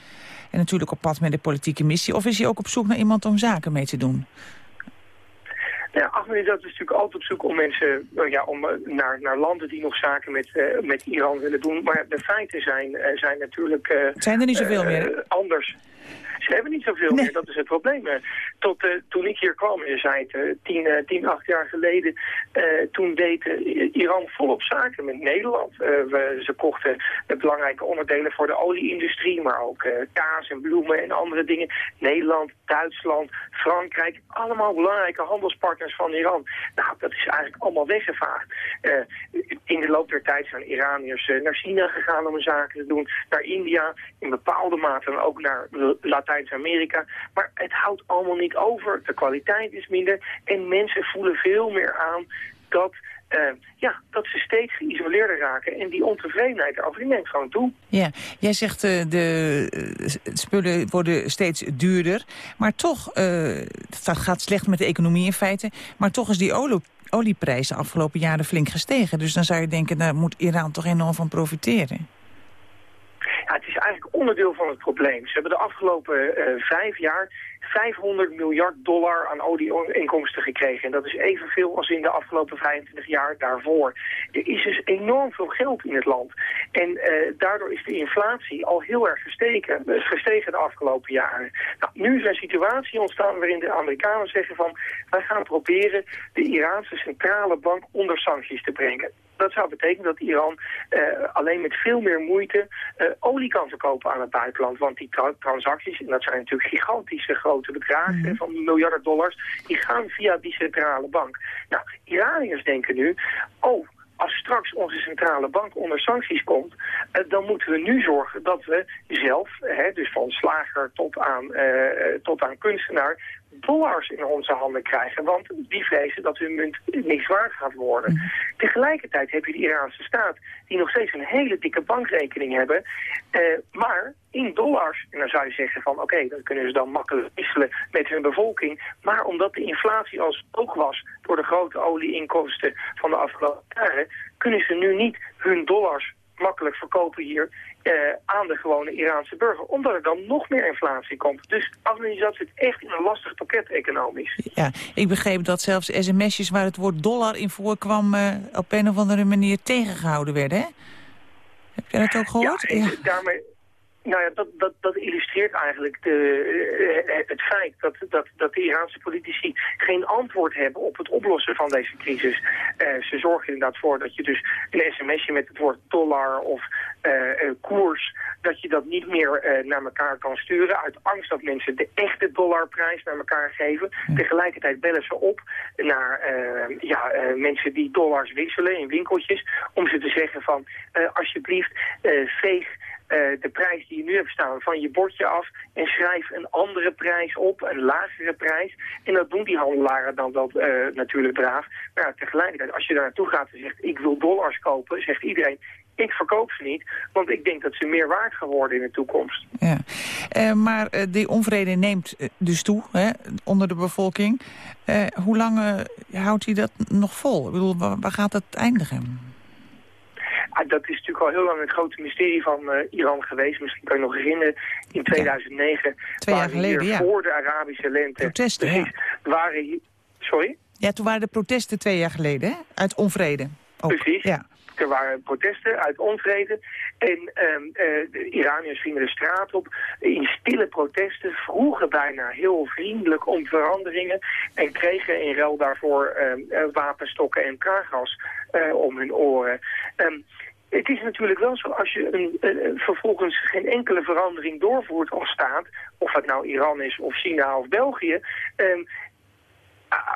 En natuurlijk op pad met de politieke missie. Of is hij ook op zoek naar iemand om zaken mee te doen? Ja, Ahmadinejad is natuurlijk altijd op zoek om mensen, ja, om naar, naar landen die nog zaken met, met Iran willen doen. Maar de feiten zijn, zijn natuurlijk zijn er niet zoveel meer? anders Ze hebben niet zoveel meer, dat is het probleem. Eh, Tot uh, toen ik hier kwam, je zei het, tien, uh, tien, acht jaar geleden, toen deed Iran volop zaken met Nederland. We, ze kochten belangrijke onderdelen voor de olieindustrie, maar ook kaas en bloemen en andere dingen. Nederland, Duitsland, Frankrijk, allemaal belangrijke handelspartners van Iran. Nou, dat is eigenlijk allemaal weggevaagd. in de loop der tijd zijn Iraniërs naar China gegaan om zaken te doen, naar India, in bepaalde mate dan ook naar Latijns-Amerika. Maar het houdt allemaal niet over. De kwaliteit is minder. En mensen voelen veel meer aan dat, uh, ja, dat ze steeds geïsoleerder raken. En die ontevredenheid erover, die neemt gewoon toe. Ja, jij zegt uh, de spullen worden steeds duurder. Maar toch, het gaat slecht met de economie in feite. Maar toch is die olie olieprijs de afgelopen jaren flink gestegen. Dus dan zou je denken, daar moet Iran toch enorm van profiteren. Het is eigenlijk onderdeel van het probleem. Ze hebben de afgelopen uh, vijf jaar 500 miljard dollar aan olieinkomsten gekregen. En dat is evenveel als in de afgelopen 25 jaar daarvoor. Er is dus enorm veel geld in het land. En uh, daardoor is de inflatie al heel erg gestegen, gestegen de afgelopen jaren. Nou, nu is een situatie ontstaan waarin de Amerikanen zeggen van... wij gaan proberen de Iraanse centrale bank onder sancties te brengen. Dat zou betekenen dat Iran uh, alleen met veel meer moeite uh, olie kan verkopen aan het buitenland. Want die tra transacties, en dat zijn natuurlijk gigantische grote bedragen mm. van miljarden dollars, die gaan via die centrale bank. Nou, Iraniërs denken nu, oh, als straks onze centrale bank onder sancties komt, uh, dan moeten we nu zorgen dat we zelf, hè, dus van slager tot aan, uh, tot aan kunstenaar, dollars in onze handen krijgen. Want die vrezen dat hun munt niks waard gaat worden. Mm. Tegelijkertijd heb je de Iraanse staat die nog steeds een hele dikke bankrekening hebben. Uh, maar in dollars. En dan zou je zeggen van oké, okay, dan kunnen ze dan makkelijk wisselen met hun bevolking. Maar omdat de inflatie als ook was door de grote olieinkomsten van de afgelopen jaren... kunnen ze nu niet hun dollars makkelijk verkopen hier uh, aan de gewone Iraanse burger. Omdat er dan nog meer inflatie komt. Dus Afghanistan zit echt in een lastig pakket economisch. Ja, ik begreep dat zelfs sms'jes waar het woord dollar in voorkwam... Uh, op een of andere manier tegengehouden werden, hè? Heb jij dat ook gehoord? Ja, ja. daarmee... Nou ja, dat, dat, dat illustreert eigenlijk de, uh, het feit dat, dat, dat de Iraanse politici geen antwoord hebben op het oplossen van deze crisis. Uh, ze zorgen inderdaad voor dat je dus een sms'je met het woord dollar of uh, koers, dat je dat niet meer naar elkaar kan sturen uit angst dat mensen de echte dollarprijs naar elkaar geven. Ja. Tegelijkertijd bellen ze op naar ja, mensen die dollars wisselen in winkeltjes om ze te zeggen van alsjeblieft veeg uh, de prijs die je nu hebt staan van je bordje af en schrijf een andere prijs op, een lagere prijs. En dat doen die handelaren dan wel uh, natuurlijk braaf. Maar ja, tegelijkertijd, als je daar naartoe gaat en zegt ik wil dollars kopen, zegt iedereen ik verkoop ze niet, want ik denk dat ze meer waard gaan worden in de toekomst. Ja. Uh, maar die onvrede neemt dus toe hè, onder de bevolking. Hoe lang houdt hij dat nog vol? Ik bedoel, waar, waar gaat het eindigen? Ah, dat is natuurlijk al heel lang het grote mysterie van uh, Iran geweest. Misschien kan je nog herinneren, in 2009 ja. Twee jaar geleden, hier ja. voor de Arabische lente. Protesten, precies, ja. waren hier, Sorry? Ja, toen waren de protesten twee jaar geleden, hè? Uit onvrede. Ook. Precies. Ja. Er waren protesten uit onvrede. En um, de Iraniërs gingen de straat op in stille protesten, vroegen bijna heel vriendelijk om veranderingen en kregen in ruil daarvoor um, uh, wapenstokken en traangas uh, om hun oren. Um, het is natuurlijk wel zo, als je een, vervolgens geen enkele verandering doorvoert als staat, of het nou Iran is of China of België,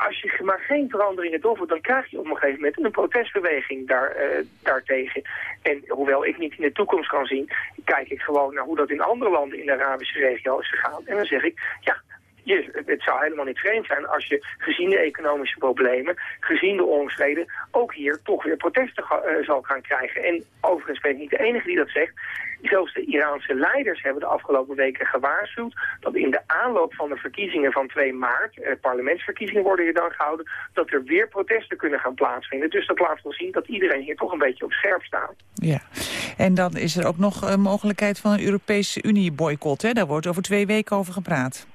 als je maar geen veranderingen doorvoert, dan krijg je op een gegeven moment een protestbeweging daar, uh, daartegen. En hoewel ik niet in de toekomst kan zien, kijk ik gewoon naar hoe dat in andere landen in de Arabische regio is gegaan. En dan zeg ik, ja, je, het zou helemaal niet vreemd zijn als je gezien de economische problemen, gezien de onvrede, ook hier toch weer protesten uh, zal gaan krijgen. En overigens ben ik niet de enige die dat zegt. Zelfs de Iraanse leiders hebben de afgelopen weken gewaarschuwd dat in de aanloop van de verkiezingen van 2 maart, eh, parlementsverkiezingen worden hier dan gehouden, dat er weer protesten kunnen gaan plaatsvinden. Dus dat laat wel zien dat iedereen hier toch een beetje op scherp staat. Ja, en dan is er ook nog een mogelijkheid van een Europese Unie-boycott. Daar wordt over twee weken over gepraat.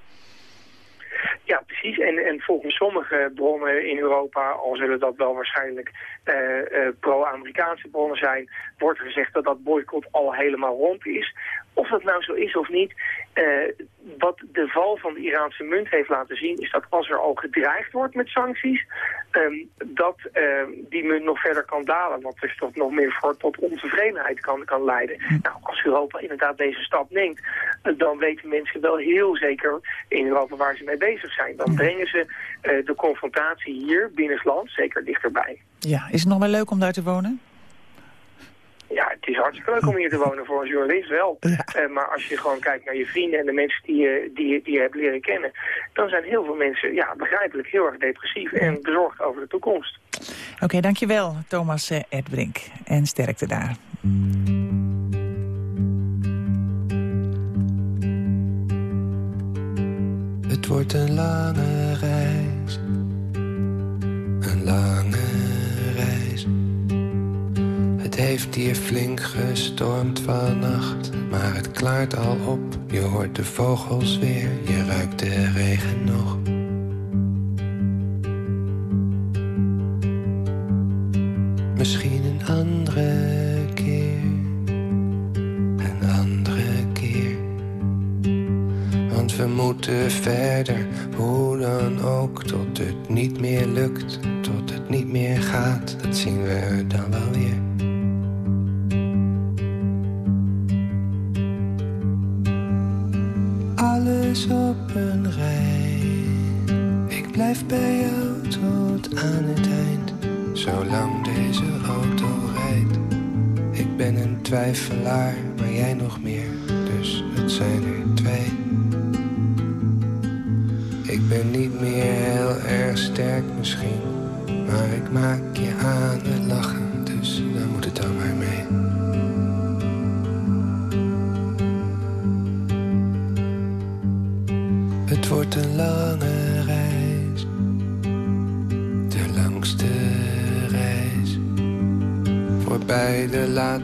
Ja, precies. En, en volgens sommige bronnen in Europa, al zullen dat wel waarschijnlijk uh, uh, pro-Amerikaanse bronnen zijn, wordt er gezegd dat dat boycott al helemaal rond is. Of dat nou zo is of niet, Eh, wat de val van de Iraanse munt heeft laten zien... is dat als er al gedreigd wordt met sancties... ehm, dat ehm, die munt nog verder kan dalen. Wat dus tot nog meer voor tot ontevredenheid kan, kan leiden. Nou, als Europa inderdaad deze stap neemt... eh, dan weten mensen wel heel zeker in Europa waar ze mee bezig zijn. Dan brengen ze eh, de confrontatie hier binnenlands zeker dichterbij. Ja, is het nog wel leuk om daar te wonen? Ja, het is hartstikke leuk om hier te wonen voor een journalist wel. Eh, maar als je gewoon kijkt naar je vrienden en de mensen die je, die, je- die je hebt leren kennen... dan zijn heel veel mensen, ja, begrijpelijk heel erg depressief en bezorgd over de toekomst. Oké, dankjewel Thomas eh, Erdbrink. En sterkte daar. Het wordt een lange reis. Een lange reis. Heeft hier flink gestormd vannacht. Maar het klaart al op. Je hoort de vogels weer. Je ruikt de regen nog. Misschien een andere keer. Een andere keer. Want we moeten verder, hoe dan ook, tot het niet meer lukt, tot het niet meer gaat. Dat zien we dan wel weer. Alles op een rij. Ik blijf bij jou tot aan het eind, zolang deze auto rijdt. Ik ben een twijfelaar, maar jij nog meer, dus het zijn er twee. Ik ben niet meer heel erg sterk misschien, maar ik maak je aan het lachen,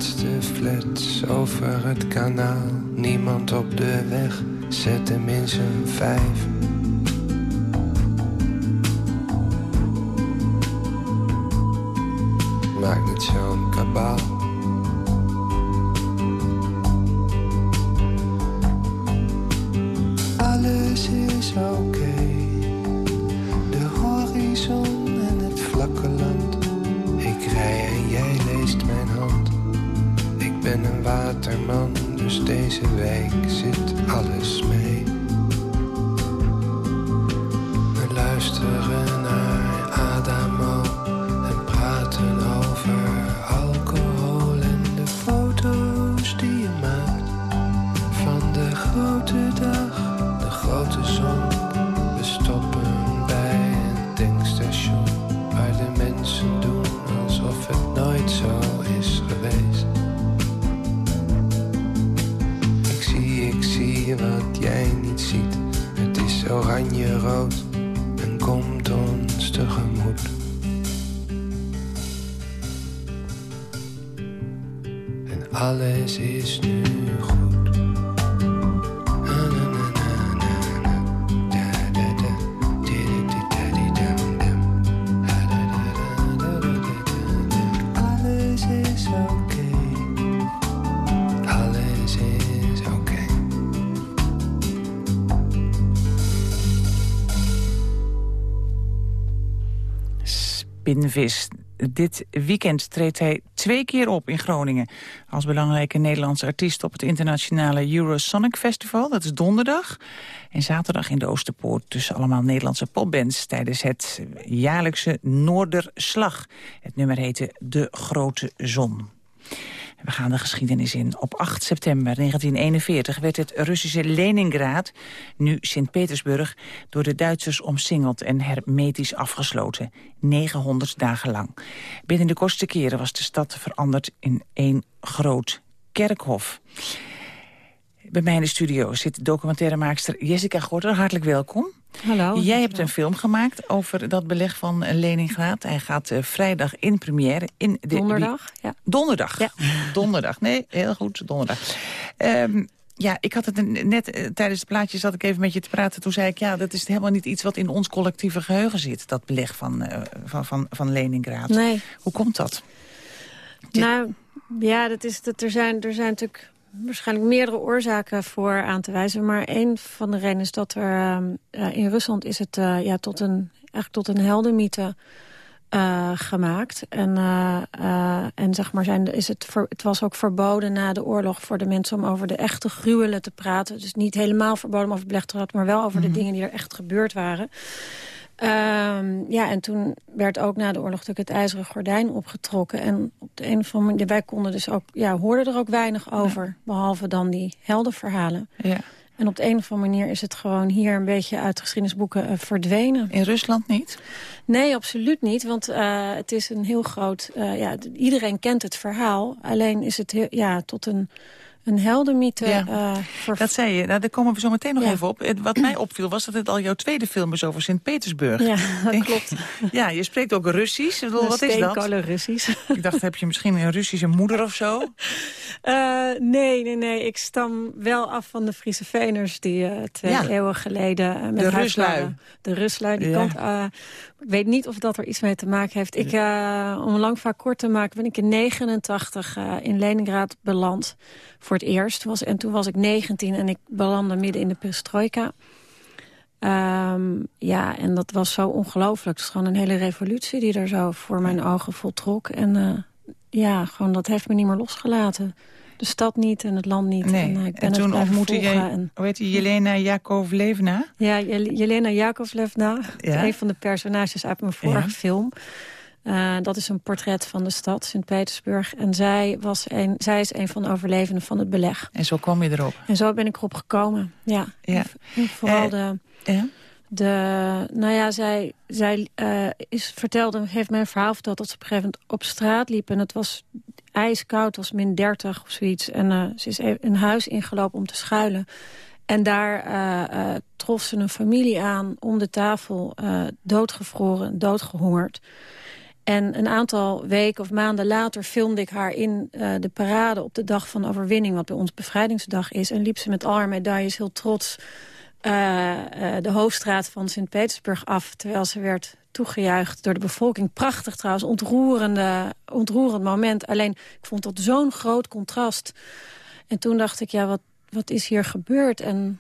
laatste flats over het kanaal. Niemand op de weg, zet hem in zijn vijf. Maak niet zo'n kabaal. Alles is oké. Dit weekend treedt hij twee keer op in Groningen... als belangrijke Nederlandse artiest op het internationale Eurosonic Festival. Dat is donderdag. En zaterdag in de Oosterpoort tussen allemaal Nederlandse popbands... tijdens het jaarlijkse Noorderslag. Het nummer heette De Grote Zon. We gaan de geschiedenis in. Op 8 september 1941 werd het Russische Leningrad, nu Sint-Petersburg, door de Duitsers omsingeld en hermetisch afgesloten. 900 dagen lang. Binnen de kortste keren was de stad veranderd in één groot kerkhof. Bij mij in de studio zit documentairemaakster Jessica Gorter. Hartelijk welkom. Hallo. Jij hebt een film gemaakt over dat beleg van Leningrad. Hij gaat eh, vrijdag in première. In de Donderdag, ja. Donderdag. Donderdag. Nee, heel goed. Donderdag. Ehm, ja, ik had het net eh, tijdens de plaatjes zat ik even met je te praten. Toen zei ik, ja, dat is helemaal niet iets wat in ons collectieve geheugen zit. Dat beleg van, eh, van, van, van Leningrad. Nee. Hoe komt dat? Nou, ja, dat is, dat er, zijn, er zijn natuurlijk waarschijnlijk meerdere oorzaken voor aan te wijzen. Maar een van de redenen is dat er ehm, eh, in Rusland is het uh, ja, tot een, eigenlijk tot een heldenmythe uh, gemaakt. En, en zeg maar zijn, is het, ver, het was ook verboden na de oorlog voor de mensen om over de echte gruwelen te praten. Dus niet helemaal verboden om over praten, maar wel over Mhm. de dingen die er echt gebeurd waren. Um, ja, en toen werd ook na de oorlog natuurlijk het ijzeren gordijn opgetrokken. En op de een of andere manier, wij konden dus ook, ja, hoorden er ook weinig over. Ja. Behalve dan die heldenverhalen. Ja. En op de een of andere manier is het gewoon hier een beetje uit de geschiedenisboeken uh, verdwenen. In Rusland niet? Nee, absoluut niet. Want uh, het is een heel groot... Uh, ja, iedereen kent het verhaal. Alleen is het heel, ja, tot een een heldenmythe. Ja, uh, dat zei je. Nou, daar komen we zo meteen nog ja. even op. Wat mij opviel was dat het al jouw tweede film is over Sint-Petersburg. Ja, dat klopt. ja, je spreekt ook Russisch. Bedoel, wat is dat? Russisch. Ik dacht, heb je misschien een Russische moeder of zo? Uh, nee, nee, nee. Ik stam wel af van de Friese Veners die uh, twee ja. eeuwen geleden met de Ruslui. De Ruslui, die kant. Ik weet niet of dat er iets mee te maken heeft. Ik, om lang vaak kort te maken, ben ik in 89 in Leningrad beland voor het eerst. Was, en toen was ik 19 en ik belandde midden in de perestroika. Um, ja, en dat was zo ongelooflijk. Het is gewoon een hele revolutie die er zo voor mijn ogen voltrok. En uh, ja, gewoon dat heeft me niet meer losgelaten. De stad niet en het land niet. Nee. En, uh, ik ben en toen ontmoette je, en... hoe heet die, Jelena Jakovlevna? Ja, Jelena Jakovlevna. Ja. Een van de personages uit mijn vorige ja. film. Uh, dat is een portret van de stad, Sint-Petersburg. En zij, was een, zij is een van de overlevenden van het beleg. En zo kwam je erop? En zo ben ik erop gekomen, ja. ja. En vooral uh, de... De, nou ja, zij, zij uh, is, vertelde, heeft mij een verhaal verteld dat ze op een gegeven moment op straat liep. En het was ijskoud, was min 30 of zoiets. En uh, ze is een huis ingelopen om te schuilen. En daar uh, trof ze een familie aan om de tafel, doodgevroren, doodgehongerd. En een aantal weken of maanden later filmde ik haar in de parade op de dag van overwinning, wat bij ons bevrijdingsdag is. En liep ze met al haar medailles heel trots de hoofdstraat van Sint-Petersburg af, terwijl ze werd toegejuicht door de bevolking. Prachtig trouwens, ontroerende, ontroerend moment. Alleen, ik vond dat zo'n groot contrast. En toen dacht ik, ja, wat, wat is hier gebeurd? En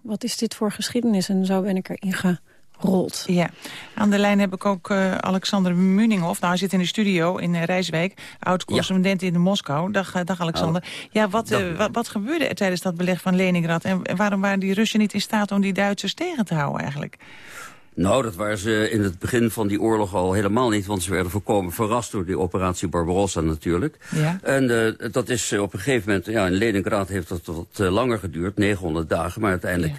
wat is dit voor geschiedenis? En zo ben ik erin gegaan. Rolt. Ja, aan de lijn heb ik ook uh, Alexander Munninghoff. Nou, hij zit in de studio in uh, Rijswijk, oud-correspondent ja. in Moskou. Dag, uh, dag Alexander. Oh. Ja, wat, dag. wat, wat gebeurde er tijdens dat beleg van Leningrad? En, en waarom waren die Russen niet in staat om die Duitsers tegen te houden eigenlijk? Nou, dat waren ze in het begin van die oorlog al helemaal niet. Want ze werden volkomen verrast door die operatie Barbarossa natuurlijk. Ja. En uh, dat is uh, op een gegeven moment... Ja, in Leningrad heeft dat wat uh, langer geduurd, 900 dagen. Maar uiteindelijk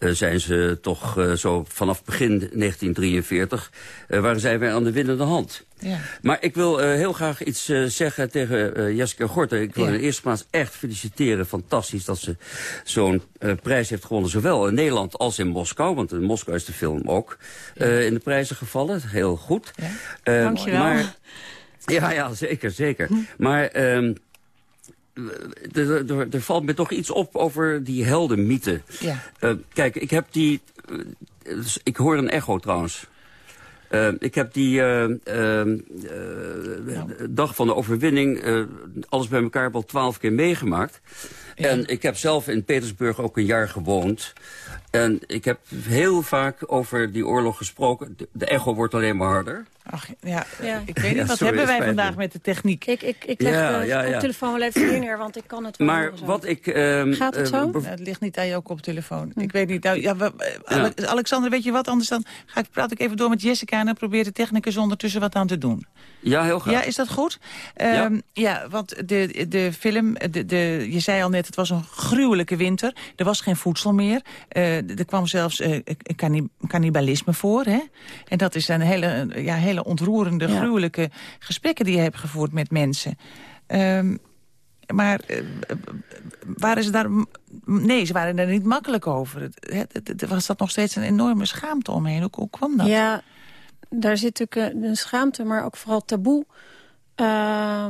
ja. zijn ze toch zo vanaf begin 1943... waren zij weer aan de winnende hand. Ja. Maar ik wil uh, heel graag iets uh, zeggen tegen uh, Jessica Gorter. Ik wil ja. in de eerste plaats echt feliciteren. Fantastisch dat ze zo'n prijs heeft gewonnen. Zowel in Nederland als in Moskou. Want in Moskou is de film ook ja. in de prijzen gevallen. Heel goed. Ja. Dankjewel. Maar, ja, ja, zeker, zeker. Hm. Maar... Um, er, er, er, valt me toch iets op over die heldenmythe. Ja. Uh, kijk, ik heb die... Uh, ik hoor een echo trouwens. Uh, ik heb die uh, uh, dag van de overwinning alles bij elkaar wel twaalf keer meegemaakt. Ja. En ik heb zelf in Petersburg ook een jaar gewoond. En ik heb heel vaak over die oorlog gesproken. De, de echo wordt alleen maar harder. Ach, ja, ja. ik weet niet, wat hebben wij vandaag met de techniek? Ik, ik, ik leg ja, de ja, ja. telefoon wel even neer, want ik kan het wel Maar wat ik... Um, Gaat het zo? Uh, het ligt niet aan jouw koptelefoon. Hm. Ik weet niet. Nou, ja, we, uh, Alexander, weet je wat? Anders dan ga ik, praat ik even door met Jessica... en dan probeert de technicus ondertussen wat aan te doen. Ja, heel graag. Ja, is dat goed? Um, ja. want de, de film... De, de, je zei al net, het was een gruwelijke winter. Er was geen voedsel meer. Uh, er kwam zelfs uh, cannibalisme voor. Hè? En dat is een hele, ja, hele ontroerende, ja. gruwelijke gesprekken die je hebt gevoerd met mensen. Um, maar uh, waren ze daar... Nee, ze waren er niet makkelijk over. Er was dat nog steeds een enorme schaamte omheen. Hoe, hoe kwam dat? Ja, daar zit natuurlijk een schaamte, maar ook vooral taboe. Uh,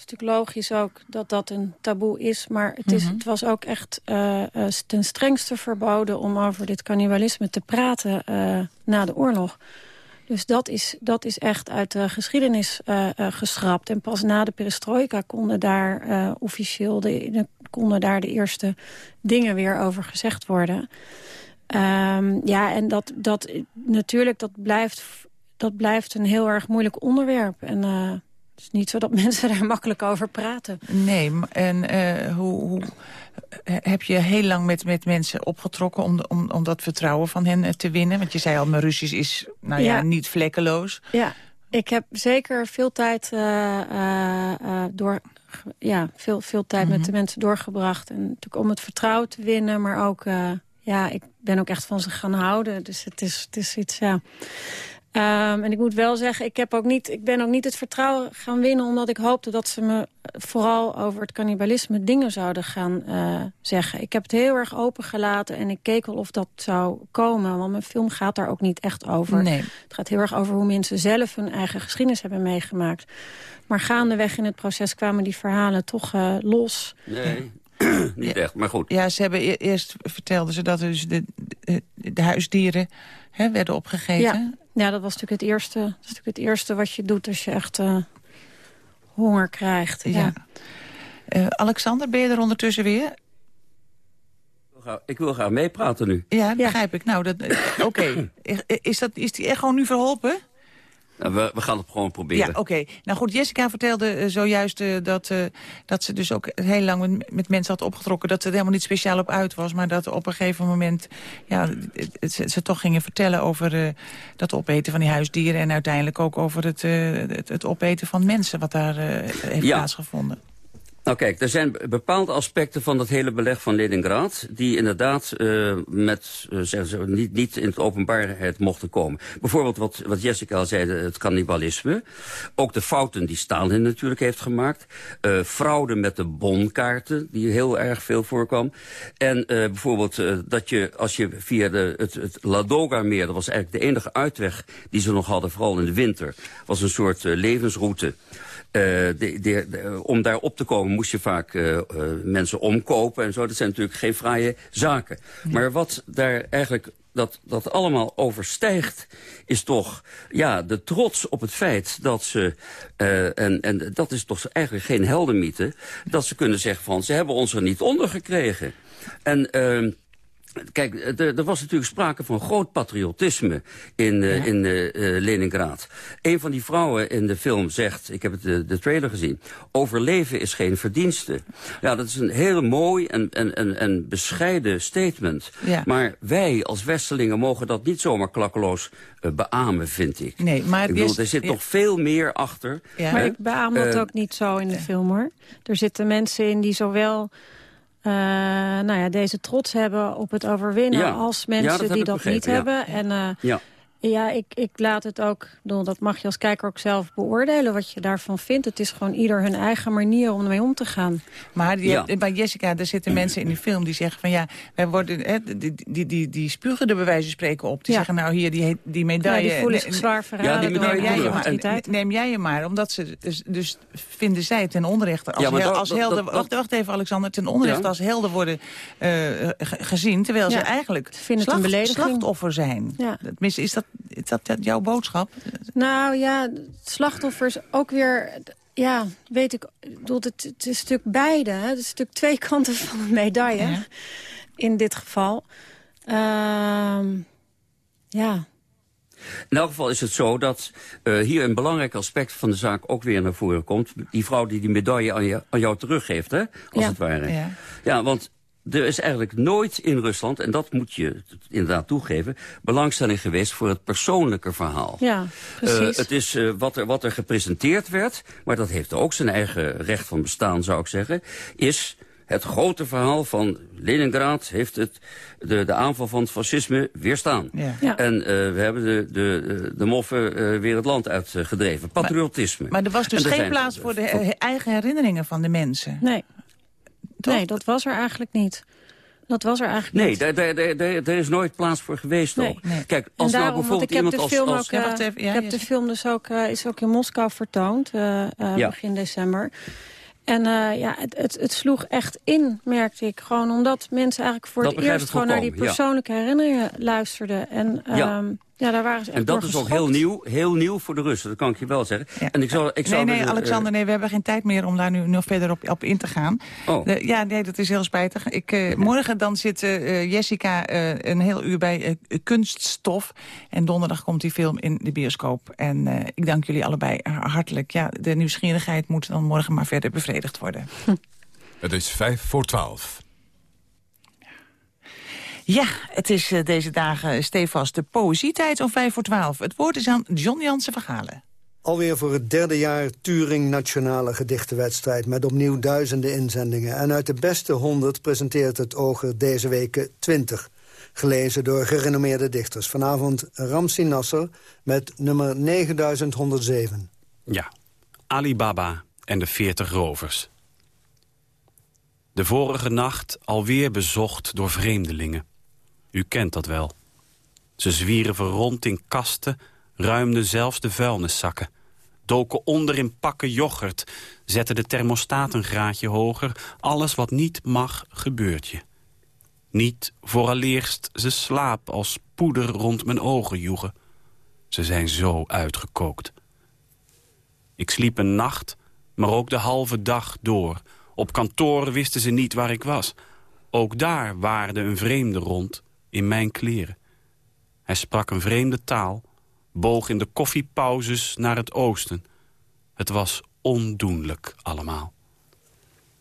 is natuurlijk logisch ook dat dat een taboe is. Maar het, is, mm -hmm. het was ook echt uh, ten strengste verboden... om over dit cannibalisme te praten uh, na de oorlog. Dus dat is, dat is echt uit de geschiedenis uh, geschrapt. En pas na de perestroika konden daar officieel de, de, konden daar de eerste dingen weer over gezegd worden. Um, ja, en dat, dat natuurlijk, dat blijft, dat blijft een heel erg moeilijk onderwerp. En het is niet zo dat mensen daar makkelijk over praten. Nee, en hoe, hoe heb je heel lang met, met mensen opgetrokken om, om, om dat vertrouwen van hen te winnen? Want je zei al, mijn Russisch is nou ja, ja. niet vlekkeloos. Ja, ik heb zeker veel tijd, uh, uh, door, ja, veel, veel tijd mm -hmm. met de mensen doorgebracht. En natuurlijk om het vertrouwen te winnen, maar ook... ja, ik ben ook echt van ze gaan houden. Dus het is, het is iets, ja... Um, en ik moet wel zeggen, ik, heb ook niet, ik ben ook niet het vertrouwen gaan winnen... omdat ik hoopte dat ze me vooral over het cannibalisme dingen zouden gaan uh, zeggen. Ik heb het heel erg opengelaten en ik keek wel of dat zou komen. Want mijn film gaat daar ook niet echt over. Nee. Het gaat heel erg over hoe mensen zelf hun eigen geschiedenis hebben meegemaakt. Maar gaandeweg in het proces kwamen die verhalen toch uh, los. Nee, niet echt, maar goed. Ja, ze hebben e eerst vertelden ze dat dus de, de, de huisdieren hè, werden opgegeten. Ja. Ja, dat was natuurlijk het eerste, dat is natuurlijk het eerste wat je doet als je echt uh, honger krijgt. Ja. ja. Uh, Alexander, ben je er ondertussen weer? Ik wil graag meepraten nu. Ja, begrijp ik. Nou, oké. Okay. is, dat, is die echo nu verholpen? Nou, we, we, gaan het gewoon proberen. Ja, oké. Nou goed, Jessica vertelde uh, zojuist uh, dat, uh, dat ze dus ook heel lang met, met, mensen had opgetrokken... dat ze er helemaal niet speciaal op uit was... maar dat op een gegeven moment ja, ze, ze, toch gingen vertellen... over dat opeten van die huisdieren... en uiteindelijk ook over het, het, het, opeten van mensen... wat daar heeft ja. plaatsgevonden. Nou kijk, er zijn bepaalde aspecten van dat hele beleg van Leningrad... die inderdaad uh, met, uh, ze, niet, niet in het openbaarheid mochten komen. Bijvoorbeeld wat, wat Jessica al zei, het cannibalisme. Ook de fouten die Stalin natuurlijk heeft gemaakt. Uh, fraude met de bonkaarten, die heel erg veel voorkwam. En bijvoorbeeld dat je, als je via de, het, het Ladoga-meer... dat was eigenlijk de enige uitweg die ze nog hadden, vooral in de winter... was een soort levensroute... Uh, de, de, de, om daar op te komen moest je vaak uh, uh, mensen omkopen en zo. Dat zijn natuurlijk geen fraaie zaken. Ja. Maar wat daar eigenlijk dat, dat allemaal overstijgt, is toch ja, de trots op het feit dat ze... en, en dat is toch eigenlijk geen heldenmythe... dat ze kunnen zeggen van, ze hebben ons er niet onder gekregen. En... ehm Kijk, er, er, was natuurlijk sprake van groot patriotisme in, uh, ja. in uh, uh, Leningrad. Een van die vrouwen in de film zegt, ik heb het, de, de trailer gezien... overleven is geen verdienste. Ja, dat is een heel mooi en, en, en, en bescheiden statement. Ja. Maar wij als Westelingen mogen dat niet zomaar klakkeloos beamen, vind ik. Nee, maar ik bedoel, er zit toch veel meer achter. Ja. Maar ik beaam dat ook niet zo in de film, hoor. Er zitten mensen in die zowel... Uh, nou ja, deze trots hebben op het overwinnen ja. als mensen ja, dat die dat begrepen, niet hebben. En uh, ja. Ja, ik, ik laat het ook, dat mag je als kijker ook zelf beoordelen wat je daarvan vindt. Het is gewoon ieder hun eigen manier om ermee om te gaan. Maar die, ja. bij Jessica, er zitten mensen in die film die zeggen van ja, wij worden, hè, die, die, die, die spugen er bij wijze van spreken op. Die ja. zeggen nou hier, die, die medaille. Ja, die voelen zich zwaar verraden. Ja, neem, jij je maar, neem jij je maar, omdat ze dus, dus vinden zij ten onrechte als, Ja, maar hel- dat- als dat- dat- wacht, wacht even Alexander, ten onrechte Ja. als helden worden eh, ge- gezien, terwijl ze eigenlijk vinden het een slacht- slachtoffer zijn. Ja. Tenminste, is dat, is dat jouw boodschap? Nou ja, slachtoffers ook weer... Ja, weet ik, ik bedoel, het, het is natuurlijk beide. Hè? Het is natuurlijk twee kanten van een medaille. Ja. In dit geval. Ehm, ja, In elk geval is het zo dat uh, hier een belangrijk aspect van de zaak ook weer naar voren komt. Die vrouw die die medaille aan, je, aan jou teruggeeft, hè, als Ja. het ware. Ja. Ja, want er is eigenlijk nooit in Rusland, en dat moet je inderdaad toegeven... belangstelling geweest voor het persoonlijke verhaal. ja precies. Uh, het is uh, wat, er, wat er gepresenteerd werd, maar dat heeft ook zijn eigen recht van bestaan, zou ik zeggen... is het grote verhaal van Leningrad heeft het, de, de aanval van het fascisme weerstaan. Ja. Ja. En uh, we hebben de, de, de moffen uh, weer het land uitgedreven. Patriotisme. Maar er was dus En geen plaats voor de eh, eigen herinneringen van de mensen. nee. Toch? nee, dat was er eigenlijk niet. Dat was er eigenlijk Nee, niet. daar, daar, daar, is nooit plaats voor geweest Nee. ook. Nee. Kijk, als nou daarom, want bijvoorbeeld ik heb iemand de als... film als ook, Ja, wacht even, ja, ik heb ja, de film dus ook, eh, is ook in Moskou vertoond, eh, eh, Ja. begin december. En eh, ja, het, het, het sloeg echt in, merkte ik. Gewoon omdat mensen eigenlijk voor Dat het eerst gewoon naar die persoonlijke herinneringen luisterden. En Ja. Ja, daar waren ze En dat is ook heel nieuw, heel nieuw voor de Russen, dat kan ik je wel zeggen. En ik zou, ik zou nee, nee, Alexander, nee, we hebben geen tijd meer om daar nu nog verder op, op in te gaan. Oh. De- ja, nee, dat is heel spijtig. Ik, eh, morgen dan zit eh, Jessica eh, een heel uur bij Kunststof. En donderdag komt die film in de bioscoop. En eh, ik dank jullie allebei hartelijk. Ja, de nieuwsgierigheid moet dan morgen maar verder bevredigd worden. Het is vijf voor twaalf. Ja, het is eh, deze dagen stevast de poëzietijd om vijf voor twaalf. Het woord is aan John Jansen van Galen. Alweer voor het derde jaar Turing Nationale Gedichtenwedstrijd... met opnieuw duizenden inzendingen. En uit de beste 100 presenteert het Oger deze week 20. Gelezen door gerenommeerde dichters. Vanavond Ramsi Nasser met nummer 9107. Ja, Alibaba en de veertig rovers. De vorige nacht alweer bezocht door vreemdelingen. U kent dat wel. Ze zwierven rond in kasten, ruimden zelfs de vuilniszakken. Doken onder in pakken yoghurt, zetten de thermostaat een graadje hoger. Alles wat niet mag, gebeurt je. Niet vooraleerst ze slaap als poeder rond mijn ogen joegen. Ze zijn zo uitgekookt. Ik sliep een nacht, maar ook de halve dag door. Op kantoor wisten ze niet waar ik was. Ook daar waarde een vreemde rond, in mijn kleren. Hij sprak een vreemde taal, boog in de koffiepauzes naar het oosten. Het was ondoenlijk allemaal.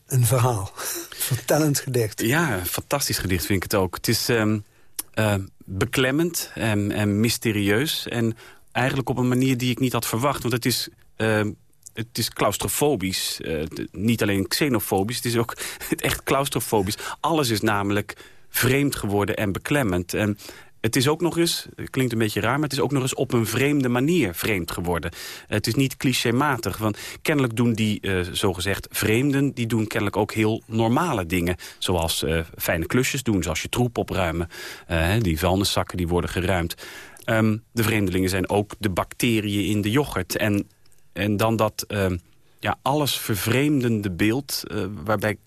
Een verhaal. Vertellend gedicht. Ja, een fantastisch gedicht vind ik het ook. Het is eh, beklemmend en, en mysterieus. En eigenlijk op een manier die ik niet had verwacht. Want het is, ehm, het is claustrofobisch. Eh, niet alleen xenofobisch, het is ook echt claustrofobisch. Alles is namelijk vreemd geworden en beklemmend. En het is ook nog eens, klinkt een beetje raar... maar het is ook nog eens op een vreemde manier vreemd geworden. Het is niet clichématig, want kennelijk doen die eh, zogezegd vreemden... die doen kennelijk ook heel normale dingen. Zoals eh, fijne klusjes doen, zoals je troep opruimen. Hè, die vuilniszakken die worden geruimd. Ehm, de vreemdelingen zijn ook de bacteriën in de yoghurt. En, en dan dat ehm, ja, alles vervreemdende beeld... waarbij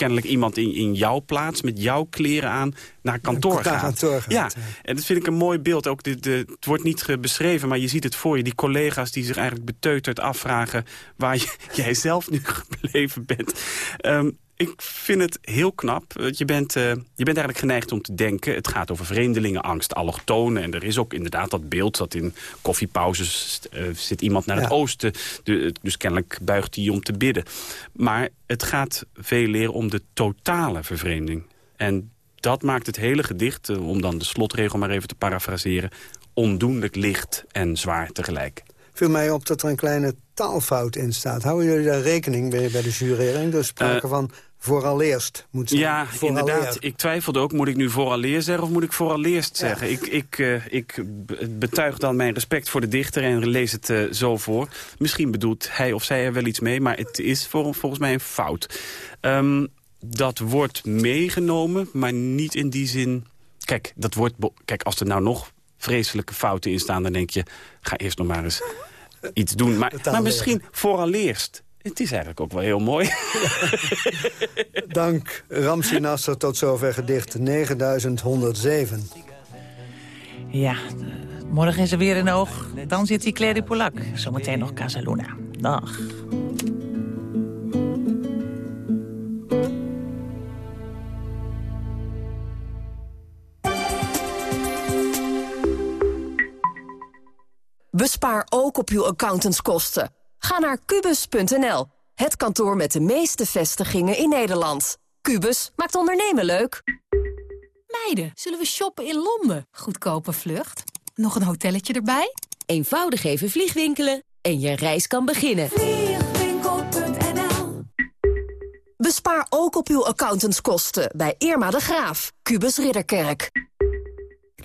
kennelijk iemand in, in jouw plaats, met jouw kleren aan, naar kantoor Naar gaat. kantoor gaat, ja, en dat vind ik een mooi beeld. Ook de, de, het wordt niet beschreven, maar je ziet het voor je. Die collega's die zich eigenlijk beteuterd afvragen... waar je, jij zelf nu gebleven bent. Ehm, ik vind het heel knap. Want Je bent, eh, je bent eigenlijk geneigd om te denken... het gaat over vreemdelingenangst, allochtonen. En er is ook inderdaad dat beeld dat in koffiepauzes... eh, zit iemand naar het oosten. De, dus kennelijk buigt hij om te bidden. Maar het gaat veel leren om de totale vervreemding. En dat maakt het hele gedicht, eh, om dan de slotregel maar even te parafraseren... ondoenlijk licht en zwaar tegelijk. Viel mij op dat er een kleine taalfout in staat. Houden jullie daar rekening mee bij de jurering? Dus sprake Eh, van vooraleerst moet zijn. Ja, Vooraleer. inderdaad. Ik twijfelde ook, moet ik nu vooraleer zeggen of moet ik vooraleerst zeggen? Ik, ik, eh, ik be- betuig dan mijn respect voor de dichter en lees het eh, zo voor. Misschien bedoelt hij of zij er wel iets mee, maar het is vol- volgens mij een fout. Ehm, dat wordt meegenomen, maar niet in die zin... Kijk, dat wordt Kijk, als er nou nog vreselijke fouten in staan... dan denk je, ga eerst nog maar eens iets doen. Maar, maar misschien vooraleerst. Het is eigenlijk ook wel heel mooi. Dank Ramsi Nasser, tot zover gedicht 9107. Ja, morgen is er weer een oog. Dan zit die Claire Polak. Zometeen nog Casaluna. Dag. Bespaar ook op uw accountantskosten. Ga naar kubus.nl, het kantoor met de meeste vestigingen in Nederland. Kubus maakt ondernemen leuk. Meiden, zullen we shoppen in Londen? Goedkope vlucht. Nog een hotelletje erbij? Eenvoudig even vliegwinkelen en je reis kan beginnen. Vliegwinkel.nl Bespaar ook op uw accountantskosten bij Irma de Graaf, Kubus Ridderkerk.